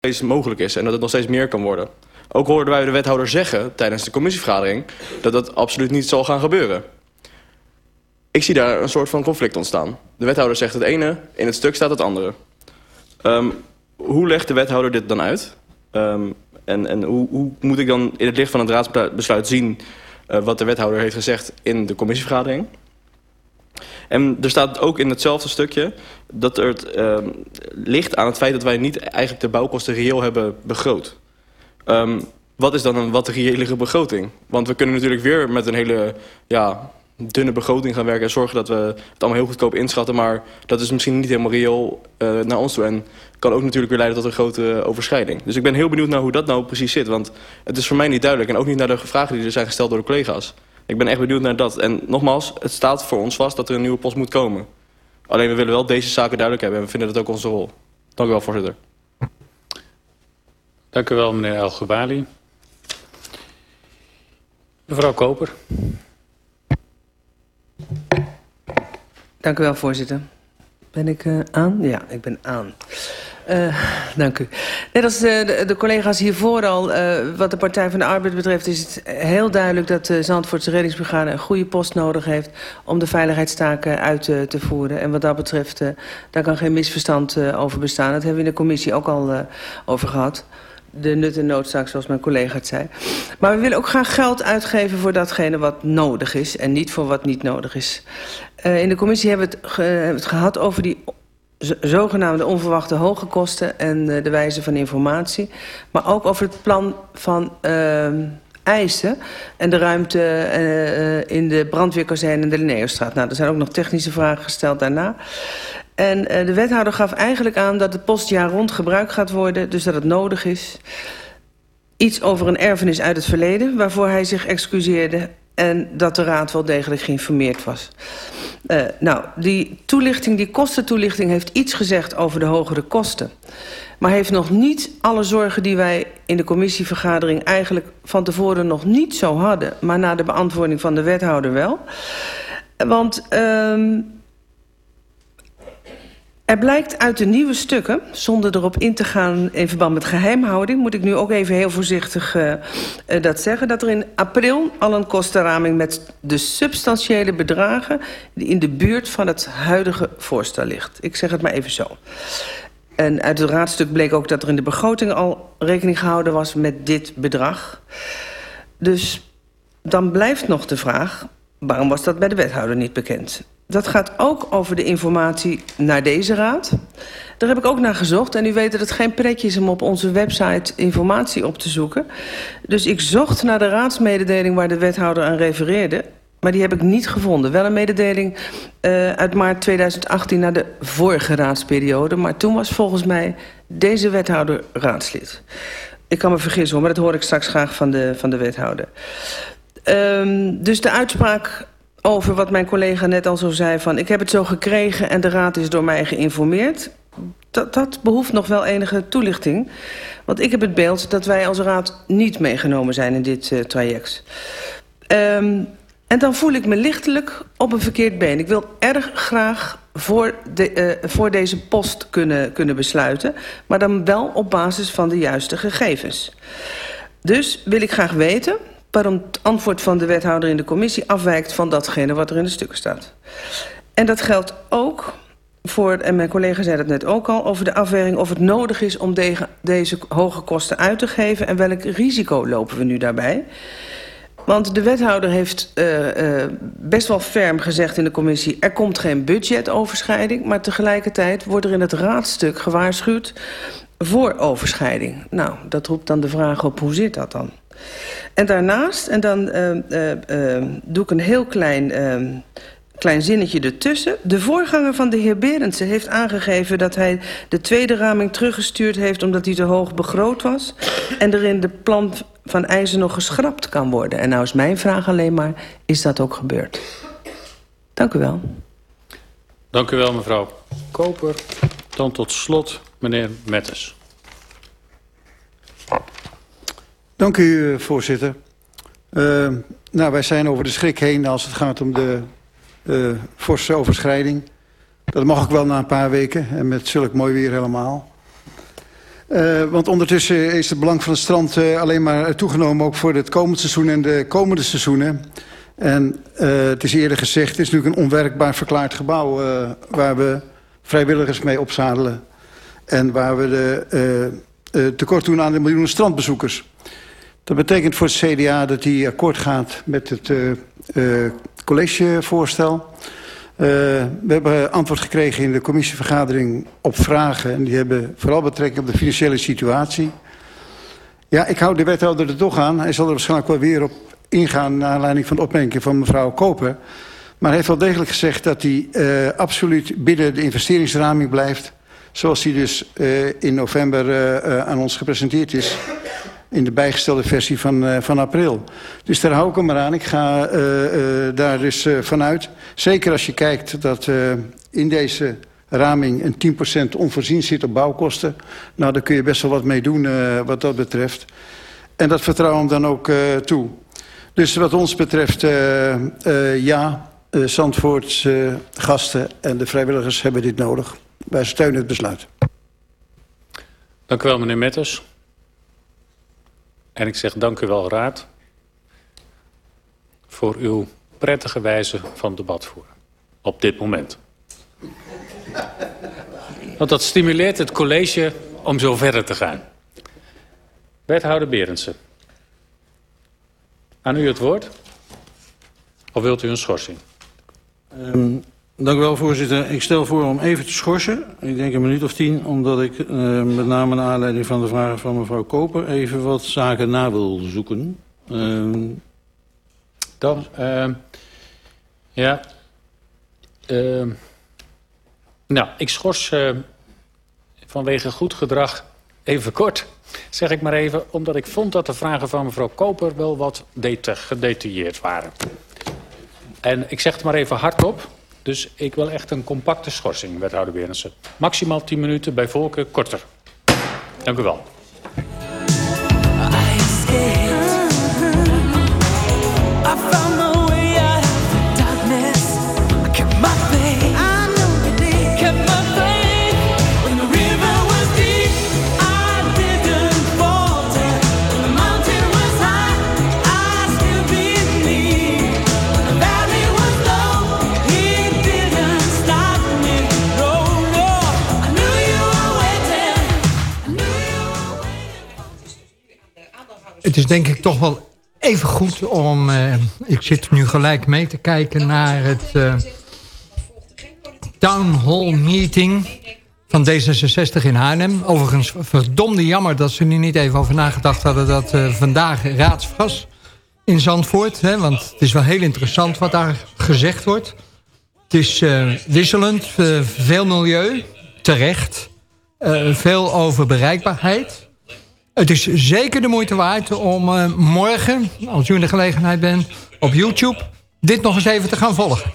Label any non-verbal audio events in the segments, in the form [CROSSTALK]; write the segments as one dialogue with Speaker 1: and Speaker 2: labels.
Speaker 1: steeds mogelijk is en dat het nog steeds meer kan worden. Ook hoorden wij de wethouder zeggen tijdens de commissievergadering dat dat absoluut niet zal gaan gebeuren. Ik zie daar een soort van conflict ontstaan. De wethouder zegt het ene, in het stuk staat het andere. Um, hoe legt de wethouder dit dan uit? Um, en en hoe, hoe, moet ik dan in het licht van het raadsbesluit zien uh, wat de wethouder heeft gezegd in de commissievergadering? En er staat ook in hetzelfde stukje dat er het, uh, ligt aan het feit dat wij niet eigenlijk de bouwkosten reëel hebben begroot. Um, wat is dan een wat reële begroting? Want we kunnen natuurlijk weer met een hele ja, dunne begroting gaan werken... en zorgen dat we het allemaal heel goedkoop inschatten. Maar dat is misschien niet helemaal reëel uh, naar ons toe. En kan ook natuurlijk weer leiden tot een grote overschrijding. Dus ik ben heel benieuwd naar hoe dat nou precies zit. Want het is voor mij niet duidelijk. En ook niet naar de vragen die er zijn gesteld door de collega's. Ik ben echt benieuwd naar dat. En nogmaals, het staat voor ons vast dat er een nieuwe post moet komen. Alleen we willen wel deze zaken duidelijk hebben. En we vinden dat ook onze rol. Dank u wel, voorzitter.
Speaker 2: Dank u wel, meneer El Gebali. Mevrouw Koper.
Speaker 3: Dank u wel, voorzitter. Ben ik uh, aan? Ja, ik ben aan. Uh, dank u. Net als uh, de, de, collega's hiervoor al, wat de Partij van de Arbeid betreft... is het heel duidelijk dat de Zandvoortse reddingsbrigade... een goede post nodig heeft om de veiligheidstaken uit te voeren. En wat dat betreft, daar kan geen misverstand over bestaan. Dat hebben we in de commissie ook al over gehad de nut en noodzaak, zoals mijn collega het zei. Maar we willen ook graag geld uitgeven voor datgene wat nodig is... en niet voor wat niet nodig is. Uh, in de commissie hebben we het, het gehad over die zogenaamde onverwachte hoge kosten... en uh, de wijze van informatie. Maar ook over het plan van uh, eisen... en de ruimte in de brandweerkazerne en de Linneerstraat. Nou, er zijn ook nog technische vragen gesteld daarna... En uh, de wethouder gaf eigenlijk aan dat het postjaar rond gebruikt gaat worden... dus dat het nodig is. Iets over een erfenis uit het verleden... waarvoor hij zich excuseerde... en dat de raad wel degelijk geïnformeerd was. Uh, nou, die toelichting, die kostentoelichting heeft iets gezegd over de hogere kosten. Maar heeft nog niet alle zorgen die wij in de commissievergadering... eigenlijk van tevoren nog niet zo hadden... maar na de beantwoording van de wethouder wel. Want... Uh, er blijkt uit de nieuwe stukken, zonder erop in te gaan in verband met geheimhouding... moet ik nu ook even heel voorzichtig uh, uh, dat zeggen... dat er in april al een kostenraming met de substantiële bedragen... die in de buurt van het huidige voorstel ligt. Ik zeg het maar even zo. En uit het raadstuk bleek ook dat er in de begroting al rekening gehouden was met dit bedrag. Dus dan blijft nog de vraag, waarom was dat bij de wethouder niet bekend? Dat gaat ook over de informatie naar deze raad. Daar heb ik ook naar gezocht. En u weet dat het geen pretje is om op onze website informatie op te zoeken. Dus ik zocht naar de raadsmededeling waar de wethouder aan refereerde. Maar die heb ik niet gevonden. Wel een mededeling uh, uit maart 2018 naar de vorige raadsperiode. Maar toen was volgens mij deze wethouder raadslid. Ik kan me vergissen maar dat hoor ik straks graag van de, van de wethouder. Um, dus de uitspraak over wat mijn collega net al zo zei... van ik heb het zo gekregen en de raad is door mij geïnformeerd. Dat, dat behoeft nog wel enige toelichting. Want ik heb het beeld dat wij als raad niet meegenomen zijn in dit uh, traject. Um, en dan voel ik me lichtelijk op een verkeerd been. Ik wil erg graag voor, de, uh, voor deze post kunnen, kunnen besluiten... maar dan wel op basis van de juiste gegevens. Dus wil ik graag weten waarom het antwoord van de wethouder in de commissie afwijkt van datgene wat er in de stukken staat. En dat geldt ook voor, en mijn collega zei dat net ook al, over de afweging of het nodig is om de, deze hoge kosten uit te geven en welk risico lopen we nu daarbij. Want de wethouder heeft uh, uh, best wel ferm gezegd in de commissie... er komt geen budgetoverschrijding... maar tegelijkertijd wordt er in het raadstuk gewaarschuwd voor overschrijding. Nou, dat roept dan de vraag op, hoe zit dat dan? En daarnaast, en dan uh, uh, uh, doe ik een heel klein, klein zinnetje ertussen. De voorganger van de heer Berendsen heeft aangegeven dat hij de tweede raming teruggestuurd heeft... omdat hij te hoog begroot was. En er in de plan van eisen nog geschrapt kan worden. En nou is mijn vraag alleen maar, is dat ook gebeurd? Dank u wel.
Speaker 2: Dank u wel, mevrouw Koper. Dan tot slot meneer Mettes.
Speaker 4: Dank u, voorzitter. Uh, nou, wij zijn over de schrik heen als het gaat om de uh, forse overschrijding. Dat mag ook wel na een paar weken en met zulk mooi weer helemaal. Uh, want ondertussen is het belang van het strand alleen maar toegenomen... ook voor het komende seizoen en de komende seizoenen. En het is eerder gezegd, het is natuurlijk een onwerkbaar verklaard gebouw... waar we vrijwilligers mee opzadelen. En waar we de, tekort doen aan de miljoenen strandbezoekers. Dat betekent voor het CDA dat hij akkoord gaat met het collegevoorstel... Uh, we hebben antwoord gekregen in de commissievergadering op vragen... en die hebben vooral betrekking op de financiële situatie. Ja, ik hou de wethouder er toch aan. Hij zal er waarschijnlijk wel weer op ingaan... naar aanleiding van de opmerking van mevrouw Koper. Maar hij heeft wel degelijk gezegd dat hij uh, absoluut binnen de investeringsraming blijft... zoals die dus uh, in november aan ons gepresenteerd is in de bijgestelde versie van, uh, van april. Dus daar hou ik hem aan. Ik ga uh, uh, daar dus vanuit. Zeker als je kijkt dat in deze raming een 10% onvoorzien zit op bouwkosten. Nou, daar kun je best wel wat mee doen wat dat betreft. En dat vertrouwen dan ook toe. Dus wat ons betreft, ja, Zandvoorts gasten en de vrijwilligers hebben dit nodig. Wij steunen het besluit.
Speaker 2: Dank u wel, meneer Metters. En ik zeg dank u wel, Raad, voor uw prettige wijze van debat voeren. Op dit moment. Want dat stimuleert het college om zo verder te gaan. Wethouder Berendsen. Aan u het woord. Of wilt u een schorsing?
Speaker 5: Um, Dank u wel, voorzitter. Ik stel voor om even te schorsen. Ik denk een minuut of tien, omdat ik uh, met name naar aanleiding van de vragen van mevrouw Koper... even wat zaken na wil zoeken. Uh...
Speaker 2: Dan, uh, ja... nou, ik schors vanwege goed gedrag even kort, zeg ik maar even... omdat ik vond dat de vragen van mevrouw Koper wel wat gedetailleerd waren. En ik zeg het maar even hardop... Dus ik wil echt een compacte schorsing, wethouder Berensen. Maximaal 10 minuten, bij volken korter. Dank u wel.
Speaker 6: Het is denk ik toch wel even goed om... Uh, ik zit nu gelijk mee te kijken naar het uh, Town Hall Meeting van D66 in Haarlem. Overigens verdomde jammer dat ze er niet even over nagedacht hadden... dat uh, vandaag raadsvast in Zandvoort. Hè, want het is wel heel interessant wat daar gezegd wordt. Het is wisselend, veel milieu, terecht. veel over bereikbaarheid... Het is zeker de moeite waard om uh, morgen, als u in de gelegenheid bent, op YouTube dit nog eens even te gaan volgen.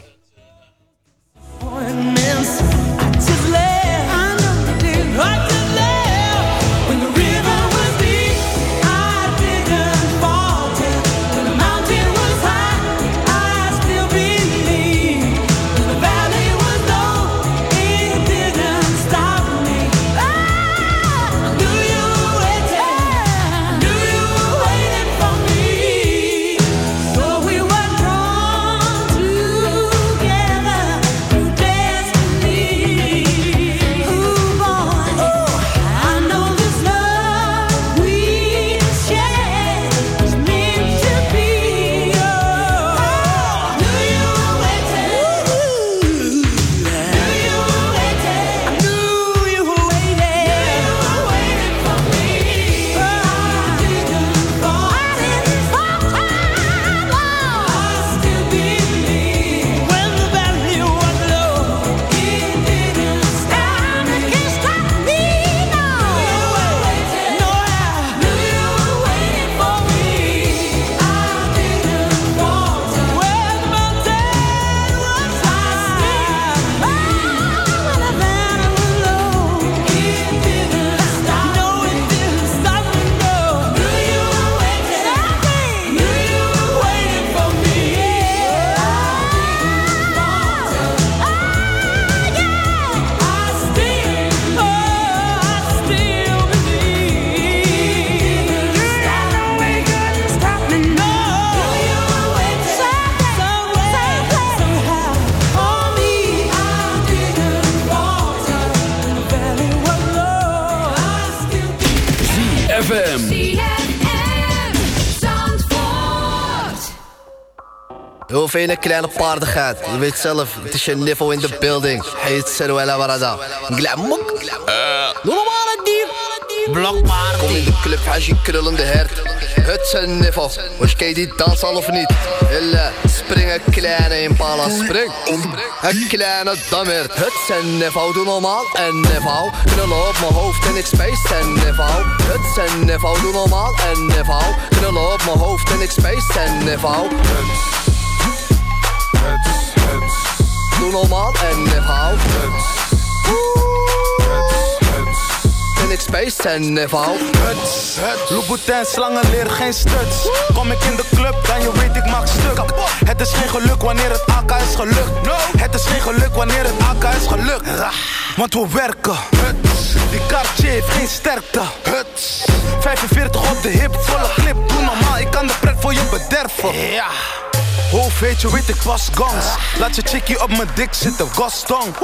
Speaker 7: Veel kleine paardigheid. Je weet zelf, het is je niveau in de building. Heet Seruela Warada. Glamok. Normale dier. Blokpaard. Kom in de club, als je krullende hert. Het zijn niveau. Was je die dans al of niet? Hille, springen kleine impala, spring. Een kleine dammert. Het zijn niveau, doe normaal en niveau. Knullen op mijn hoofd en ik space en niveau. Het zijn niveau, doe normaal en niveau. Knullen op mijn hoofd en ik space en niveau. Doe normaal en niveau. En ik space en niveau.
Speaker 8: Louboutin, slangen leren geen stuts. Kom ik in de club, dan je weet ik maak stuk. Het is geen geluk wanneer het AK is gelukt. Het is geen geluk wanneer het AK is gelukt. Want we werken. Die kaartje heeft geen sterkte. 45 op de hip, volle clip. Doe normaal, ik kan de pret voor je bederven. Ja. Hoofd weet je, weet ik gans. Laat je chickie op mijn dik zitten, gastong.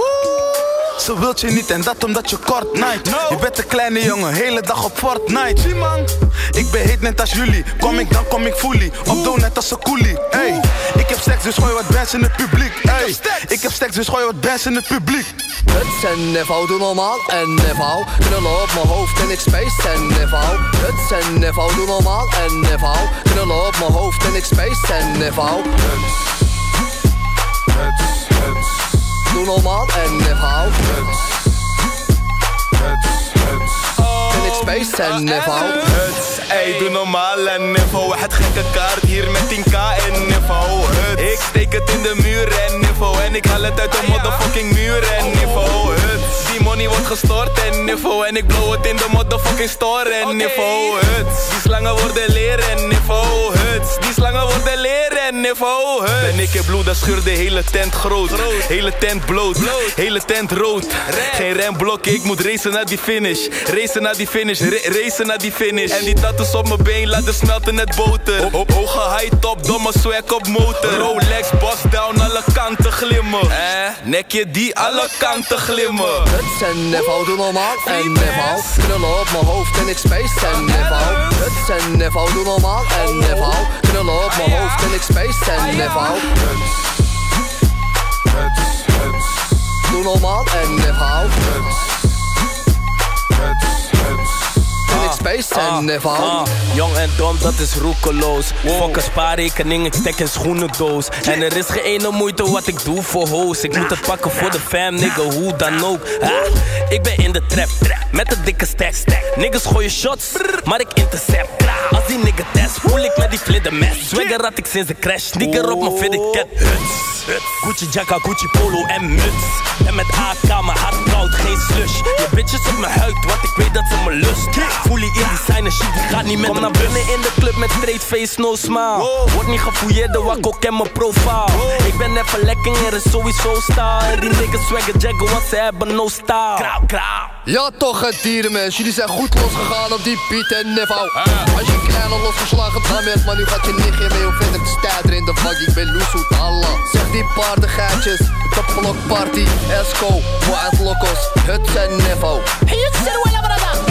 Speaker 8: Ze wilt je niet en dat omdat je kort night. Je bent een kleine jongen, hele dag op Fortnite. Zie man, ik ben heet net als jullie. Kom ik dan kom ik fully. Op doe net als een coolie. Hey, ik heb seks dus gooi wat bands in het publiek. Hey, ik heb seks dus gooi wat bands in het publiek.
Speaker 7: Huts en niveau, doe normaal en niveau. Knullen op mijn hoofd en ik space en niveau. Huts en niveau, doe normaal en niveau. Knullen op mijn hoofd en ik space en niveau. Doe normaal en niveau. En ik space en niveau.
Speaker 8: Huts, ey, doe normaal en niveau. Het gekke kaart hier met 10k en niveau. Huts, ik steek het in de muur en niveau. En ik haal het uit de motherfucking muur en niveau. Huts, die money wordt gestort en niveau. En ik blow het in de motherfucking store en niveau. Huts, die slangen worden leren en niveau. Huts, die slangen worden leren en niveau. Huts. Ben ik in bloed, dan scheur de hele tent groot. Hele tent bloot, hele tent rood. Geen remblok, ik moet racen naar die finish. Racen naar die finish, ra- racen naar die finish. En die tattoos op mijn been laten smelten net boter. Op, op hoge high top, domme swag op motor. Rolex, boss down, alle kanten glimmen. Eh, nekje die alle kanten glimmen.
Speaker 7: Huts en niveau, doe normaal en niveau. Knullen op mijn hoofd en ik space en niveau. Huts en niveau, doe normaal en niveau. Knullen op mijn hoofd en ik space en niveau. Doe normaal en niveau. En ik space en niveau.
Speaker 8: Ah, jong en dom, dat is roekeloos. Fuck een spaarrekening, ik stek een schoenendoos. En er is geen ene moeite wat ik doe voor hoes. Ik moet het pakken voor de fam, nigga, hoe dan ook. Ah, ik ben in de trap, met een dikke stack. Niggas gooien shots, maar ik intercept. Als die nigga test, voel ik met die vlidder mes. Swagger had ik sinds de crash, nigger op mijn fitted cat. Huts, huts. Gucci jacka, Gucci polo en muts. En met AK, mijn hart koud, geen slush. Je bitches op mijn huid, want ik weet dat ze me lust. Voel je in designer shit, die gaat niet met Kom naar binnen in de club met straight face, no smile. Word niet gefouilleerd, de wakko ken mijn profile. Ik ben even lekker, er is sowieso style. Die niggas swagger jaggen, want ze hebben no style. Krauw, krauw.
Speaker 7: Ja toch het dierenmens, jullie zijn goed losgegaan op die beat en niveau Als je kleine losgeslagen dam hebt, maar nu gaat je nichtje mee Hoe vet ik sta er in de vak, ik ben loesoet Allah. Zeg die paardengeitjes, de blokparty, Esco, Wild Locos, het zijn niveau
Speaker 9: Hey, het is er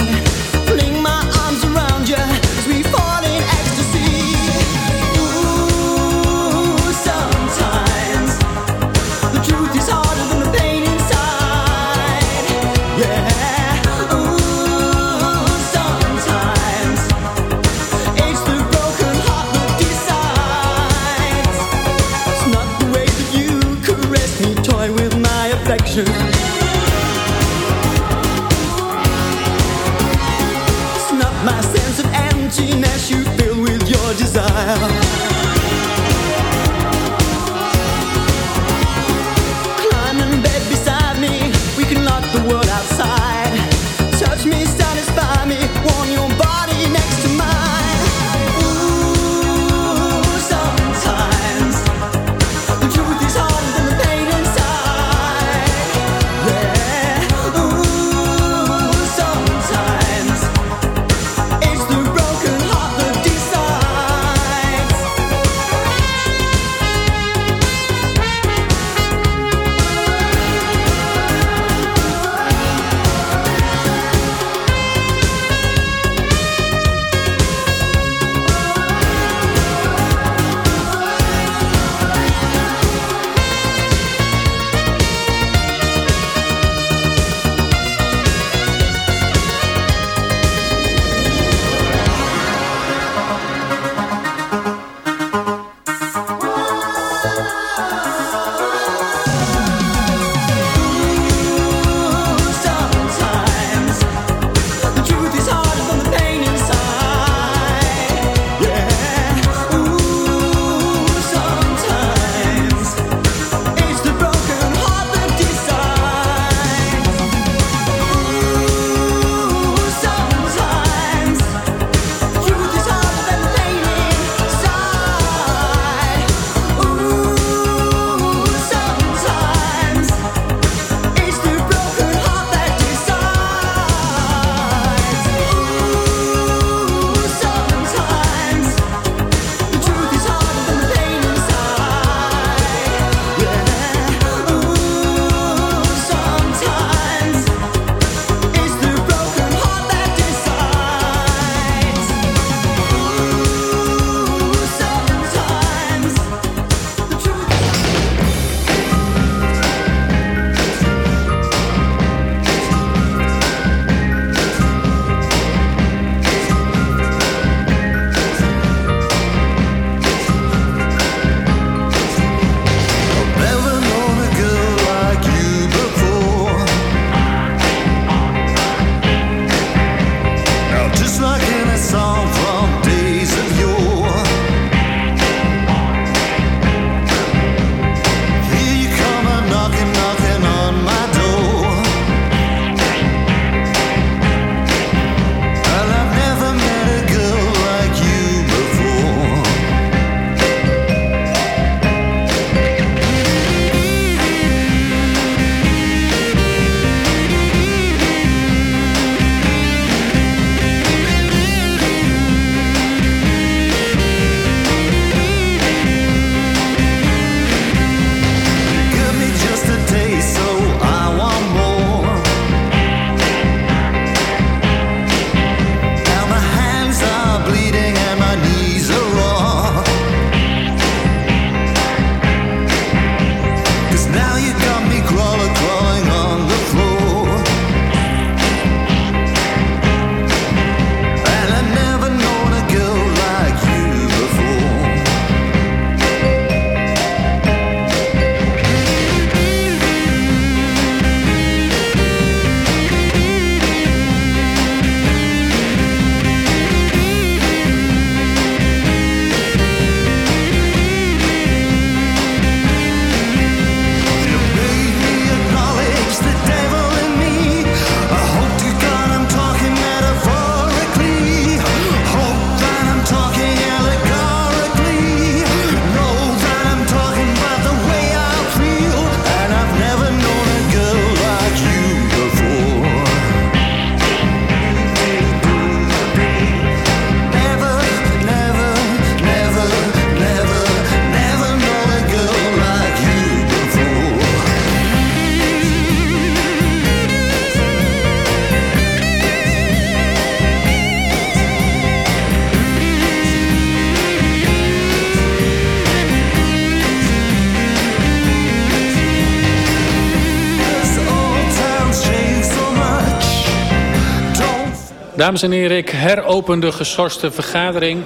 Speaker 2: Dames en heren, ik heropen de geschorste vergadering.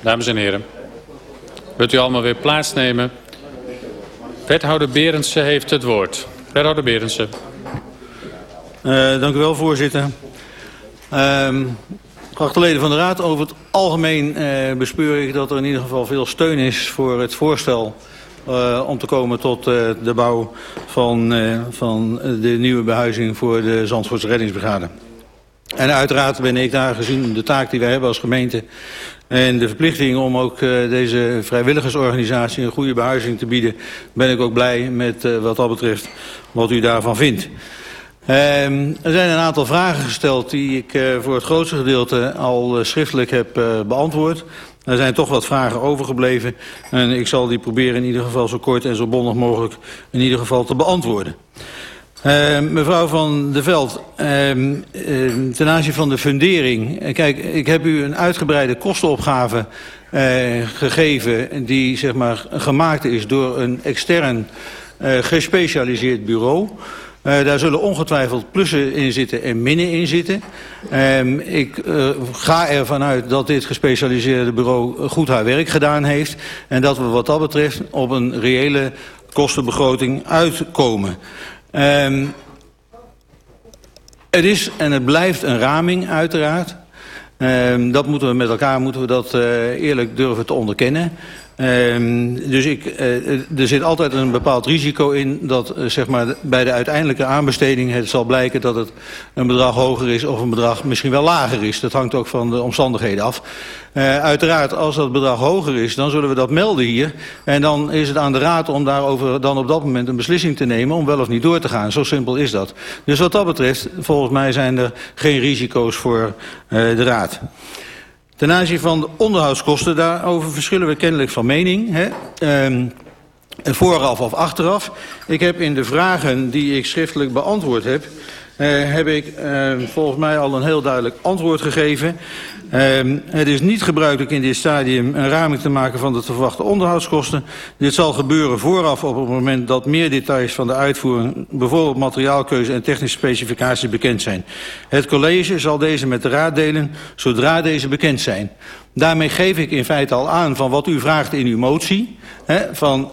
Speaker 2: Dames en heren, wilt u allemaal weer plaatsnemen? Wethouder Berendsen heeft het woord. Wethouder Berendsen.
Speaker 5: Uh, dank u wel, voorzitter. Uh, leden van de Raad, over het algemeen eh, bespeur ik dat er in ieder geval veel steun is voor het voorstel uh, om te komen tot uh, de bouw van, uh, van de nieuwe behuizing voor de Zandvoortse reddingsbrigade. En uiteraard ben ik daar gezien de taak die wij hebben als gemeente en de verplichting om ook deze vrijwilligersorganisatie een goede behuizing te bieden, ben ik ook blij met wat dat betreft wat u daarvan vindt. Um, er zijn een aantal vragen gesteld die ik voor het grootste gedeelte al schriftelijk heb beantwoord. Er zijn toch wat vragen overgebleven en ik zal die proberen in ieder geval zo kort en zo bondig mogelijk in ieder geval te beantwoorden. Uh, mevrouw van der Veld, uh, uh, ten aanzien van de fundering. Kijk, ik heb u een uitgebreide kostenopgave gegeven... die zeg maar, gemaakt is door een extern gespecialiseerd bureau... Uh, daar zullen ongetwijfeld plussen in zitten en minnen in zitten. Um, ik uh, ga ervan uit dat dit gespecialiseerde bureau goed haar werk gedaan heeft. En dat we wat dat betreft op een reële kostenbegroting uitkomen. Het is en het blijft een raming uiteraard. Um, dat moeten we met elkaar moeten we dat uh, eerlijk durven te onderkennen. Um, dus ik, uh, er zit altijd een bepaald risico in dat uh, zeg maar, bij de uiteindelijke aanbesteding het zal blijken dat het een bedrag hoger is of een bedrag misschien wel lager is. Dat hangt ook van de omstandigheden af. Uh, uiteraard, als dat bedrag hoger is, dan zullen we dat melden hier. En dan is het aan de Raad om daarover dan op dat moment een beslissing te nemen om wel of niet door te gaan. Zo simpel is dat. Dus wat dat betreft, volgens mij zijn er geen risico's voor de Raad. Ten aanzien van de onderhoudskosten, daarover verschillen we kennelijk van mening. Hè? Um, vooraf of achteraf. Ik heb in de vragen die ik schriftelijk beantwoord heb... Uh, heb ik uh, volgens mij al een heel duidelijk antwoord gegeven. Uh, het is niet gebruikelijk in dit stadium een raming te maken van de te verwachte onderhoudskosten. Dit zal gebeuren vooraf op het moment dat meer details van de uitvoering, bijvoorbeeld materiaalkeuze en technische specificaties bekend zijn. Het college zal deze met de raad delen zodra deze bekend zijn. Daarmee geef ik in feite al aan van wat u vraagt in uw motie. Hè, van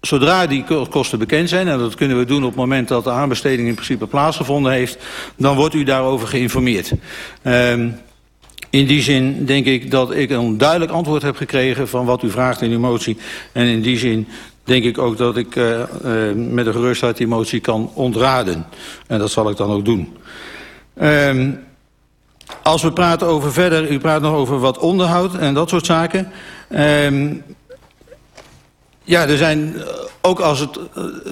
Speaker 5: Zodra die kosten bekend zijn, en dat kunnen we doen op het moment dat de aanbesteding in principe plaatsgevonden heeft, dan wordt u daarover geïnformeerd. Um, in die zin denk ik dat ik een duidelijk antwoord heb gekregen van wat u vraagt in uw motie. En in die zin denk ik ook dat ik uh, uh, met een gerustheid die motie kan ontraden. En dat zal ik dan ook doen. Um, als we praten over verder, u praat nog over wat onderhoud en dat soort zaken. Um, ja, er zijn, ook als het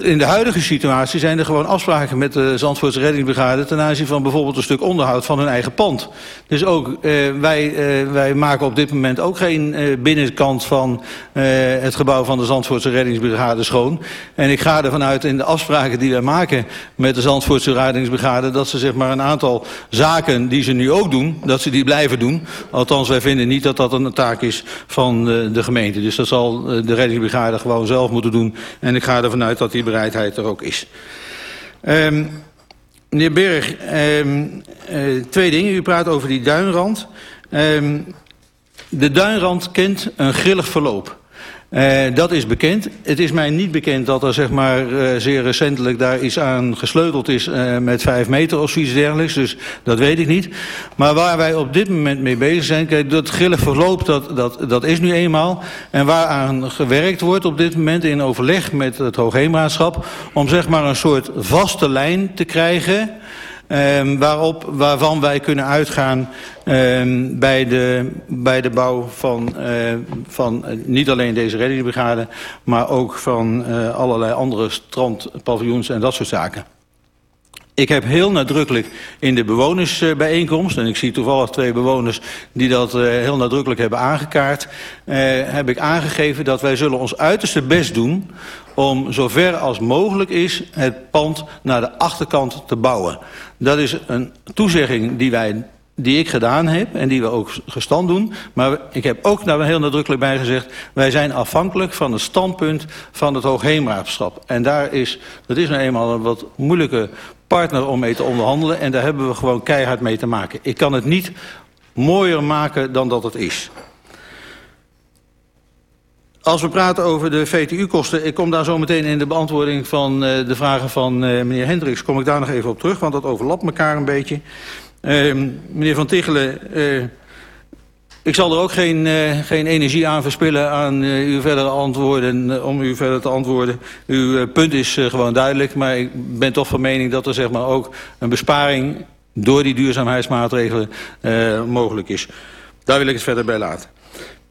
Speaker 5: in de huidige situatie... zijn er gewoon afspraken met de Zandvoortse reddingsbrigade... ten aanzien van bijvoorbeeld een stuk onderhoud van hun eigen pand. Dus ook, uh, wij, uh, wij maken op dit moment ook geen uh, binnenkant van het gebouw van de Zandvoortse reddingsbrigade schoon. En ik ga ervan uit in de afspraken die wij maken met de Zandvoortse reddingsbrigade... dat ze zeg maar een aantal zaken die ze nu ook doen, dat ze die blijven doen. Althans, wij vinden niet dat dat een taak is van de gemeente. Dus dat zal de reddingsbrigade gewoon zelf moeten doen. En ik ga ervan uit dat die bereidheid er ook is. Um, meneer Berg, um, twee dingen. U praat over die duinrand. Um, de duinrand kent een grillig verloop. Uh, dat is bekend. Het is mij niet bekend dat er zeg maar, uh, zeer recentelijk daar iets aan gesleuteld is uh, met vijf meter of zoiets dergelijks. Dus dat weet ik niet. Maar waar wij op dit moment mee bezig zijn, kijk, dat grillig verloop, dat, dat, dat is nu eenmaal. En waaraan gewerkt wordt op dit moment in overleg met het Hoogheemraadschap, om zeg maar een soort vaste lijn te krijgen... Um, waarop, waarvan wij kunnen uitgaan um, bij, de, bij de bouw van, uh, van uh, niet alleen deze reddingsbrigade... maar ook van uh, allerlei andere strandpaviljoens en dat soort zaken. Ik heb heel nadrukkelijk in de bewonersbijeenkomst... en ik zie toevallig twee bewoners die dat uh, heel nadrukkelijk hebben aangekaart... Uh, heb ik aangegeven dat wij zullen ons uiterste best doen... om zover als mogelijk is het pand naar de achterkant te bouwen. Dat is een toezegging die wij die ik gedaan heb en die we ook gestand doen. Maar ik heb ook daar heel nadrukkelijk bij gezegd... wij zijn afhankelijk van het standpunt van het Hoogheemraadschap. En daar is, dat is nou eenmaal een wat moeilijke partner om mee te onderhandelen... en daar hebben we gewoon keihard mee te maken. Ik kan het niet mooier maken dan dat het is. Als we praten over de VTU-kosten... ik kom daar zo meteen in de beantwoording van uh, de vragen van uh, meneer Hendricks... kom ik daar nog even op terug, want dat overlapt elkaar een beetje... Uh, meneer Van Tichelen uh, Ik zal er ook geen, uh, geen energie aan verspillen aan uh, uw verdere antwoorden, uh, om u verder te antwoorden. Uw punt is gewoon duidelijk, maar ik ben toch van mening dat er zeg maar, ook een besparing door die duurzaamheidsmaatregelen mogelijk is. Daar wil ik het verder bij laten.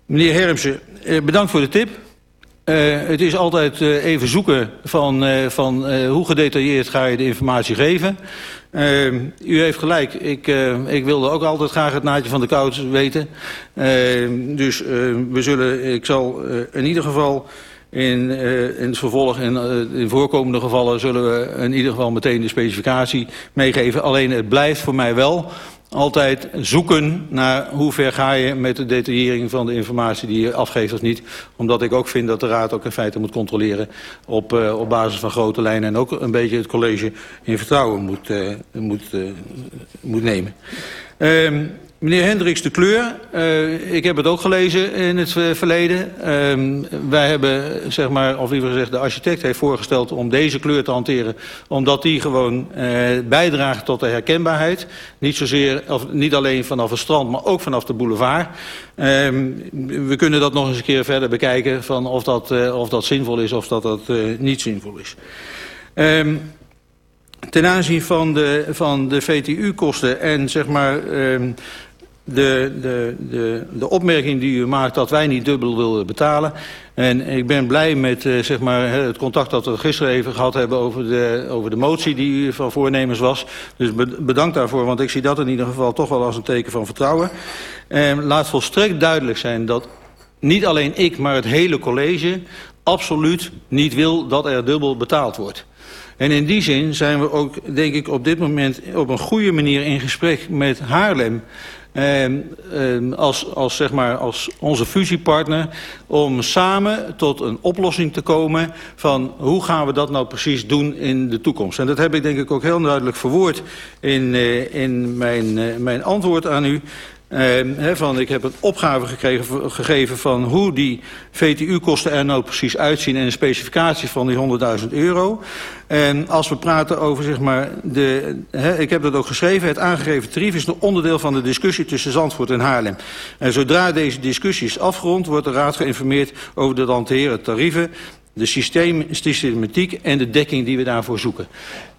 Speaker 5: Meneer Hermsen, bedankt voor de tip. het is altijd even zoeken van, van hoe gedetailleerd ga je de informatie geven. Uh, u heeft gelijk. Ik, uh, ik wilde ook altijd graag het naadje van de koud weten. Uh, dus we zullen, ik zal in ieder geval in, in het vervolg en in voorkomende gevallen zullen we in ieder geval meteen de specificatie meegeven. Alleen het blijft voor mij wel altijd zoeken naar hoe ver ga je met de detaillering van de informatie die je afgeeft of niet. Omdat ik ook vind dat de Raad ook in feite moet controleren op, uh, op basis van grote lijnen. En ook een beetje het college in vertrouwen moet, uh, moet, uh, moet nemen. Uh, Meneer Hendricks de Kleur, uh, ik heb het ook gelezen in het verleden. Uh, wij hebben, zeg maar, of liever gezegd, de architect heeft voorgesteld om deze kleur te hanteren. Omdat die gewoon uh, bijdraagt tot de herkenbaarheid. Niet, zozeer, of, niet alleen vanaf het strand, maar ook vanaf de boulevard. we kunnen dat nog eens een keer verder bekijken van of dat, of dat zinvol is of dat dat niet zinvol is. Ten aanzien van de, van de VTU-kosten en zeg maar de, de, de, de opmerking die u maakt dat wij niet dubbel willen betalen. En ik ben blij met uh, zeg maar, het contact dat we gisteren even gehad hebben over de, over de motie die u van voornemens was. Dus bedankt daarvoor, want ik zie dat in ieder geval toch wel als een teken van vertrouwen. En laat volstrekt duidelijk zijn dat niet alleen ik, maar het hele college absoluut niet wil dat er dubbel betaald wordt. En in die zin zijn we ook, denk ik, op dit moment op een goede manier in gesprek met Haarlem. Uh, als, als, zeg maar, als onze fusiepartner om samen tot een oplossing te komen van hoe gaan we dat nou precies doen in de toekomst. En dat heb ik denk ik ook heel duidelijk verwoord in, uh, in mijn, uh, mijn antwoord aan u. He, van, ik heb een opgave gekregen, gegeven van hoe die VTU-kosten er nou precies uitzien... en een specificatie van die 100.000 euro. En als we praten over, zeg maar, de, ik heb dat ook geschreven... het aangegeven tarief is een onderdeel van de discussie tussen Zandvoort en Haarlem. En zodra deze discussie is afgerond, wordt de Raad geïnformeerd over de hanteren tarieven de systeem, systematiek en de dekking die we daarvoor zoeken.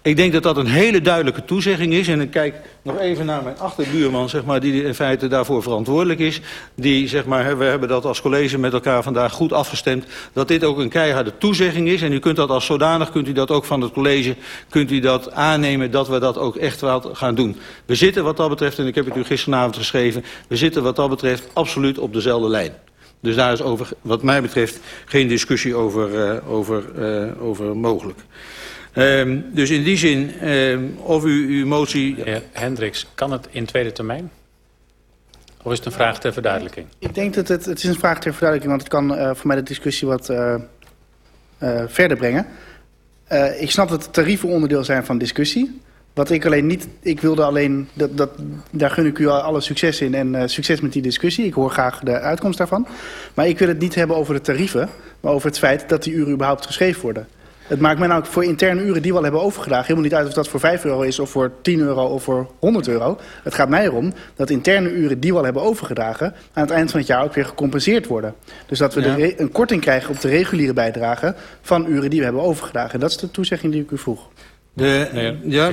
Speaker 5: Ik denk dat dat een hele duidelijke toezegging is. En ik kijk nog even naar mijn achterbuurman, zeg maar, die in feite daarvoor verantwoordelijk is. Die, zeg maar, we hebben dat als college met elkaar vandaag goed afgestemd. Dat dit ook een keiharde toezegging is. En u kunt dat als zodanig, kunt u dat ook van het college, kunt u dat aannemen dat we dat ook echt wat gaan doen. We zitten wat dat betreft, en ik heb het u gisteravond geschreven, we zitten wat dat betreft absoluut op dezelfde lijn. Dus daar is over, wat mij betreft geen discussie over, uh, over, uh, over mogelijk. Um, dus in die zin, um, of u uw motie...
Speaker 2: Heer Hendricks, kan het in tweede termijn? Of is het een vraag ter verduidelijking?
Speaker 9: Ik denk dat het, het is een vraag ter verduidelijking, want het kan uh, voor mij de discussie wat verder brengen. ik snap dat het tarieven onderdeel zijn van discussie. Wat ik alleen niet, ik wilde alleen, dat, dat, daar gun ik u alle succes in en uh, succes met die discussie. Ik hoor graag de uitkomst daarvan. Maar ik wil het niet hebben over de tarieven, maar over het feit dat die uren überhaupt geschreven worden. Het maakt mij nou voor interne uren die we al hebben overgedragen... helemaal niet uit of dat voor 5 euro is of voor 10 euro of voor 100 euro. Het gaat mij erom dat interne uren die we al hebben overgedragen... aan het eind van het jaar ook weer gecompenseerd worden. Dus dat we ja. een korting krijgen op de reguliere bijdrage... van uren die we hebben overgedragen. En dat is de toezegging die ik u vroeg.
Speaker 5: De, nee, ja,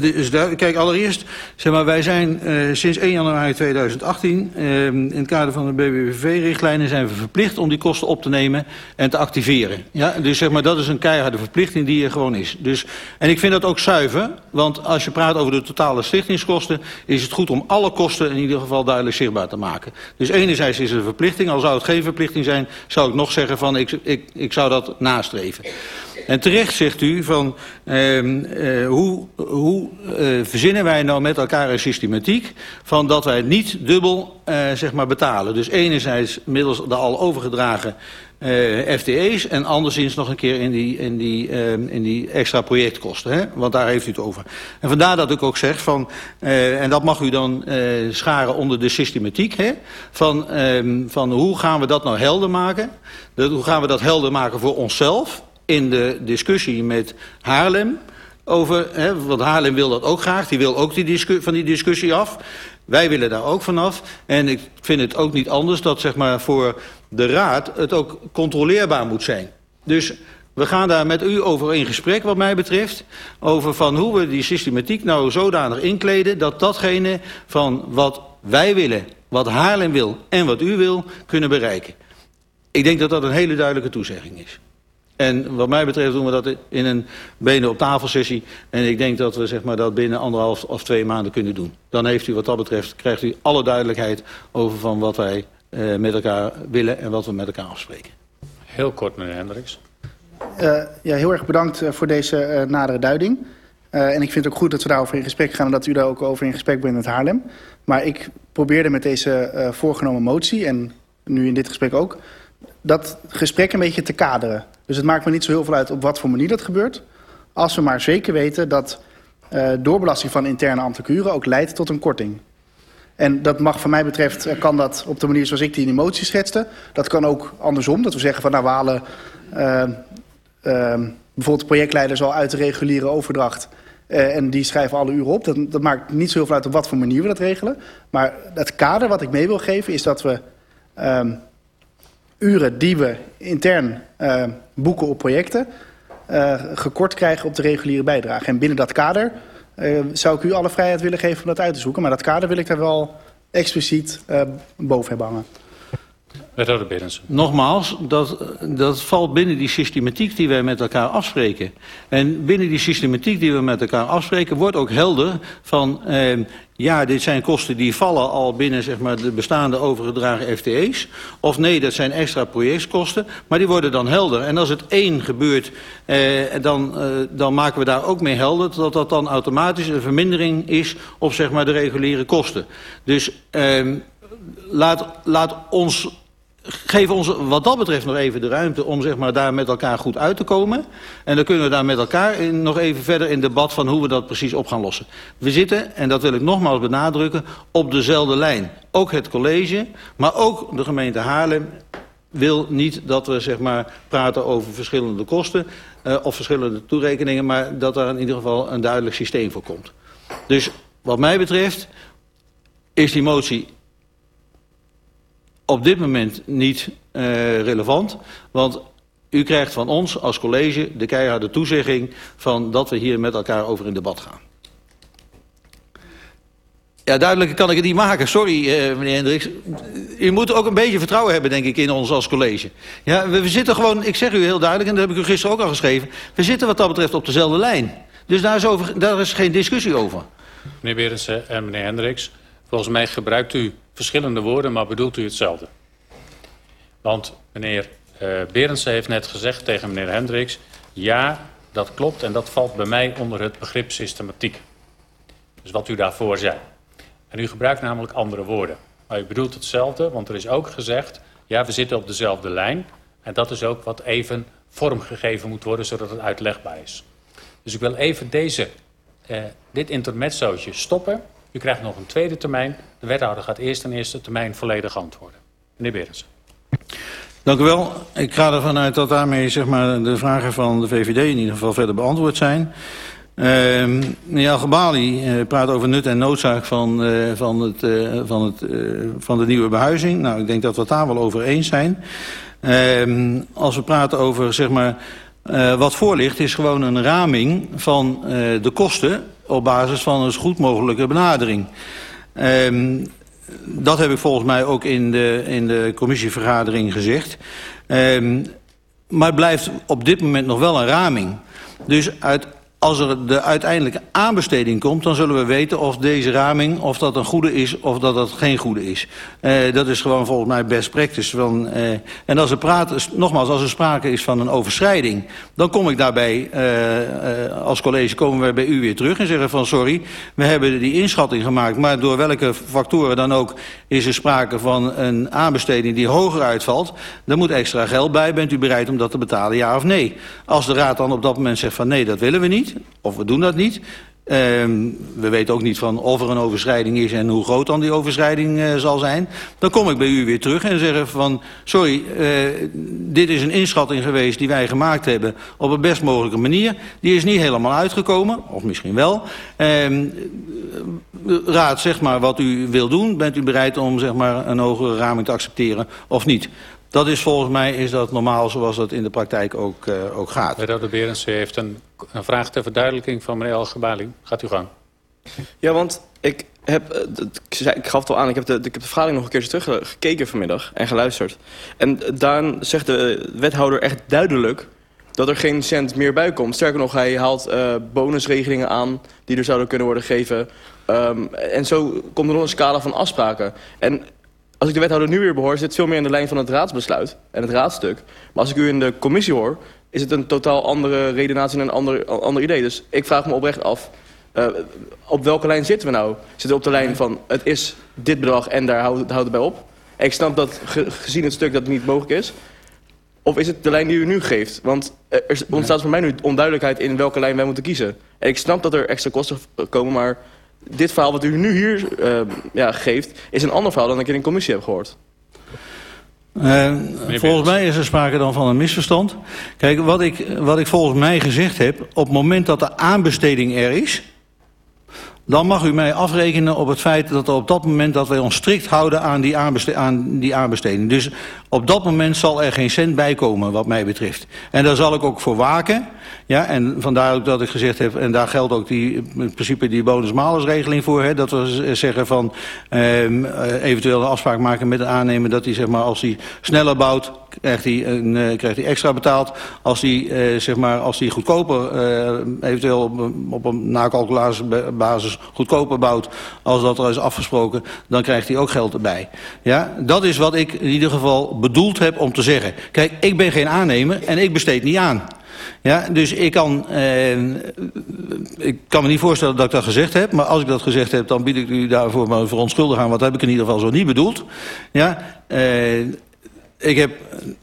Speaker 5: dus daar, kijk, allereerst, zeg maar, wij zijn uh, sinds 1 januari 2018 uh, in het kader van de BBVV-richtlijnen zijn we verplicht om die kosten op te nemen en te activeren. Ja, dus zeg maar, dat is een keiharde verplichting die er gewoon is. Dus, en ik vind dat ook zuiver, want als je praat over de totale stichtingskosten, is het goed om alle kosten in ieder geval duidelijk zichtbaar te maken. Dus enerzijds is het een verplichting, al zou het geen verplichting zijn, zou ik nog zeggen van ik, ik, ik zou dat nastreven. En terecht zegt u van uh, hoe, hoe uh, verzinnen wij nou met elkaar een systematiek van dat wij niet dubbel zeg maar betalen. Dus enerzijds middels de al overgedragen FTE's en anderszins nog een keer in die, in die, ehm, in die extra projectkosten. Hè? Want daar heeft u het over. En vandaar dat ik ook zeg van, en dat mag u dan scharen onder de systematiek, hè? Van, ehm, van hoe gaan we dat nou helder maken? hoe gaan we dat helder maken voor onszelf? In de discussie met Haarlem over, hè, want Haarlem wil dat ook graag. Die wil ook die van die discussie af. Wij willen daar ook vanaf. En ik vind het ook niet anders dat zeg maar, voor de Raad het ook controleerbaar moet zijn. Dus we gaan daar met u over in gesprek wat mij betreft. Over van hoe we die systematiek nou zodanig inkleden... dat datgene van wat wij willen, wat Haarlem wil en wat u wil... kunnen bereiken. Ik denk dat dat een hele duidelijke toezegging is. En wat mij betreft doen we dat in een benen op tafel sessie. En ik denk dat we zeg maar, dat binnen anderhalf of twee maanden kunnen doen. Dan heeft u wat dat betreft, krijgt u alle duidelijkheid over van wat wij uh, met elkaar willen en wat we met elkaar afspreken.
Speaker 2: Heel kort, meneer Hendricks.
Speaker 9: Uh, ja, heel erg bedankt uh, voor deze uh, nadere duiding. en ik vind het ook goed dat we daarover in gesprek gaan... en dat u daar ook over in gesprek bent met Haarlem. Maar ik probeerde met deze voorgenomen motie... en nu in dit gesprek ook... dat gesprek een beetje te kaderen. Dus het maakt me niet zo heel veel uit op wat voor manier dat gebeurt. Als we maar zeker weten dat doorbelasting van interne ambtelijke huren... ook leidt tot een korting. En dat mag van mij betreft, kan dat op de manier zoals ik die in die motie schetste. Dat kan ook andersom, dat we zeggen van nou we halen... Uh, bijvoorbeeld de projectleider zal uit de reguliere overdracht... En die schrijven alle uren op. Dat, dat, maakt niet zo heel veel uit op wat voor manier we dat regelen. Maar het kader wat ik mee wil geven is dat we uh, uren die we intern uh, boeken op projecten... gekort krijgen op de reguliere bijdrage. En binnen dat kader zou ik u alle vrijheid willen geven om dat uit te zoeken. Maar dat kader wil ik daar wel expliciet boven hebben hangen.
Speaker 5: Nogmaals, dat, dat valt binnen die systematiek die wij met elkaar afspreken. En binnen die systematiek die we met elkaar afspreken... wordt ook helder van... Eh, ja, dit zijn kosten die vallen al binnen zeg maar, de bestaande overgedragen FTE's. Of nee, dat zijn extra projectkosten. Maar die worden dan helder. En als het één gebeurt, eh, dan, eh, dan maken we daar ook mee helder... dat dat dan automatisch een vermindering is op zeg maar, de reguliere kosten. Dus... Eh, laat, laat ons geef ons wat dat betreft nog even de ruimte om zeg maar, daar met elkaar goed uit te komen. En dan kunnen we daar met elkaar nog even verder in debat van hoe we dat precies op gaan lossen. We zitten, en dat wil ik nogmaals benadrukken, op dezelfde lijn. Ook het college, maar ook de gemeente Haarlem wil niet dat we zeg maar, praten over verschillende kosten uh, of verschillende toerekeningen, maar dat daar in ieder geval een duidelijk systeem voor komt. Dus wat mij betreft is die motie op dit moment niet uh, relevant. Want u krijgt van ons als college de keiharde toezegging... van dat we hier met elkaar over in debat gaan. Ja, duidelijker kan ik het niet maken. Sorry, uh, meneer Hendricks. U moet ook een beetje vertrouwen hebben, denk ik, in ons als college. Ja, we, we, zitten gewoon, ik zeg u heel duidelijk... en dat heb ik u gisteren ook al geschreven... we zitten wat dat betreft op dezelfde lijn. Dus daar is, over, daar is geen discussie over.
Speaker 2: Meneer Berendsen en meneer Hendricks... volgens mij gebruikt u verschillende woorden, maar bedoelt u hetzelfde? Want meneer uh, heeft net gezegd tegen meneer Hendricks... ja, dat klopt en dat valt bij mij onder het begrip systematiek. Dus wat u daarvoor zei. En u gebruikt namelijk andere woorden. Maar u bedoelt hetzelfde, want er is ook gezegd... ja, we zitten op dezelfde lijn. En dat is ook wat even vormgegeven moet worden, zodat het uitlegbaar is. Dus ik wil even deze, uh, dit intermezzootje stoppen... U krijgt nog een tweede termijn. De wethouder gaat eerst een eerste termijn volledig antwoorden. Meneer Berensen.
Speaker 5: Dank u wel. Ik ga ervan uit dat daarmee zeg maar, de vragen van de VVD in ieder geval verder beantwoord zijn. Uh, meneer Algebali uh, praat over nut en noodzaak van, uh, van, het, uh, van, het, van de nieuwe behuizing. Nou, ik denk dat we het daar wel over eens zijn. Ehm, als we praten over zeg maar, wat voor ligt, is gewoon een raming van de kosten op basis van een zo goed mogelijke benadering. Um, dat heb ik volgens mij ook in de, in de commissievergadering gezegd. Um, maar het blijft op dit moment nog wel een raming. Dus uit als er de uiteindelijke aanbesteding komt... dan zullen we weten of deze raming of dat een goede is of dat dat geen goede is. Uh, dat is gewoon volgens mij best practice. Van, uh, en als er praten, nogmaals, als er sprake is van een overschrijding... dan kom ik daarbij, uh, als college komen we bij u weer terug en zeggen van... sorry, we hebben die inschatting gemaakt... maar door welke factoren dan ook is er sprake van een aanbesteding die hoger uitvalt... dan moet extra geld bij. Bent u bereid om dat te betalen, ja of nee? Als de raad dan op dat moment zegt van nee, dat willen we niet of we doen dat niet... Ehm, we weten ook niet van of er een overschrijding is en hoe groot dan die overschrijding uh, zal zijn. Dan kom ik bij u weer terug en zeg van... sorry, uh, dit is een inschatting geweest die wij gemaakt hebben op een best mogelijke manier. Die is niet helemaal uitgekomen, of misschien wel. Ehm, raad, zeg maar wat u wil doen. Bent u bereid om zeg maar, een hogere raming te accepteren of niet? Dat is volgens mij is dat normaal zoals dat in de praktijk ook, uh, ook gaat.
Speaker 2: Wethouder Berends, u heeft een, een, vraag ter verduidelijking van meneer Algebali. Gaat u gang.
Speaker 1: Ja, want ik heb, eh, ik gaf het al aan, ik heb de, ik heb de vergadering nog een keertje terug gekeken vanmiddag en geluisterd. En daarin zegt de wethouder echt duidelijk dat er geen cent meer bij komt. Sterker nog, hij haalt uh, bonusregelingen aan die er zouden kunnen worden gegeven. Um, en zo komt er nog een scala van afspraken. En als ik de wethouder nu weer behoor, zit het veel meer in de lijn van het raadsbesluit en het raadstuk. Maar als ik u in de commissie hoor, is het een totaal andere redenatie en een ander, ander idee. Dus ik vraag me oprecht af, uh, op welke lijn zitten we nou? Zitten we op de lijn van, het is dit bedrag en daar houdt, houdt het bij op? En ik snap dat, ge, gezien het stuk, dat het niet mogelijk is. Of is het de lijn die u nu geeft? Want er ontstaat voor mij nu onduidelijkheid in welke lijn wij moeten kiezen. En ik snap dat er extra kosten komen, maar dit verhaal wat u nu hier uh, ja, geeft... is een ander verhaal dan ik in een commissie heb gehoord.
Speaker 5: Uh, volgens mij is er sprake dan van een misverstand. Kijk, wat ik, wat ik volgens mij gezegd heb... op het moment dat de aanbesteding er is... dan mag u mij afrekenen op het feit dat op dat moment... dat wij ons strikt houden aan die, aan die aanbesteding. Dus op dat moment zal er geen cent bij komen wat mij betreft. En daar zal ik ook voor waken... Ja, en vandaar ook dat ik gezegd heb, en daar geldt ook die, in principe die bonus-malersregeling voor. Hè, dat we zeggen van ehm, eh, eventueel een afspraak maken met de aannemer dat hij zeg maar als hij sneller bouwt, krijgt hij, uh, krijgt hij extra betaald. Als hij, uh, zeg maar, als hij goedkoper, uh, eventueel op, op een nakalculatiebasis goedkoper bouwt als dat er is afgesproken, dan krijgt hij ook geld erbij. Ja, dat is wat ik in ieder geval bedoeld heb om te zeggen. Kijk, ik ben geen aannemer en ik besteed niet aan. Ja, dus ik kan, eh, ik kan me niet voorstellen dat ik dat gezegd heb. Maar als ik dat gezegd heb, dan bied ik u daarvoor maar verontschuldiging aan. Want dat heb ik in ieder geval zo niet bedoeld. Ja, eh, ik heb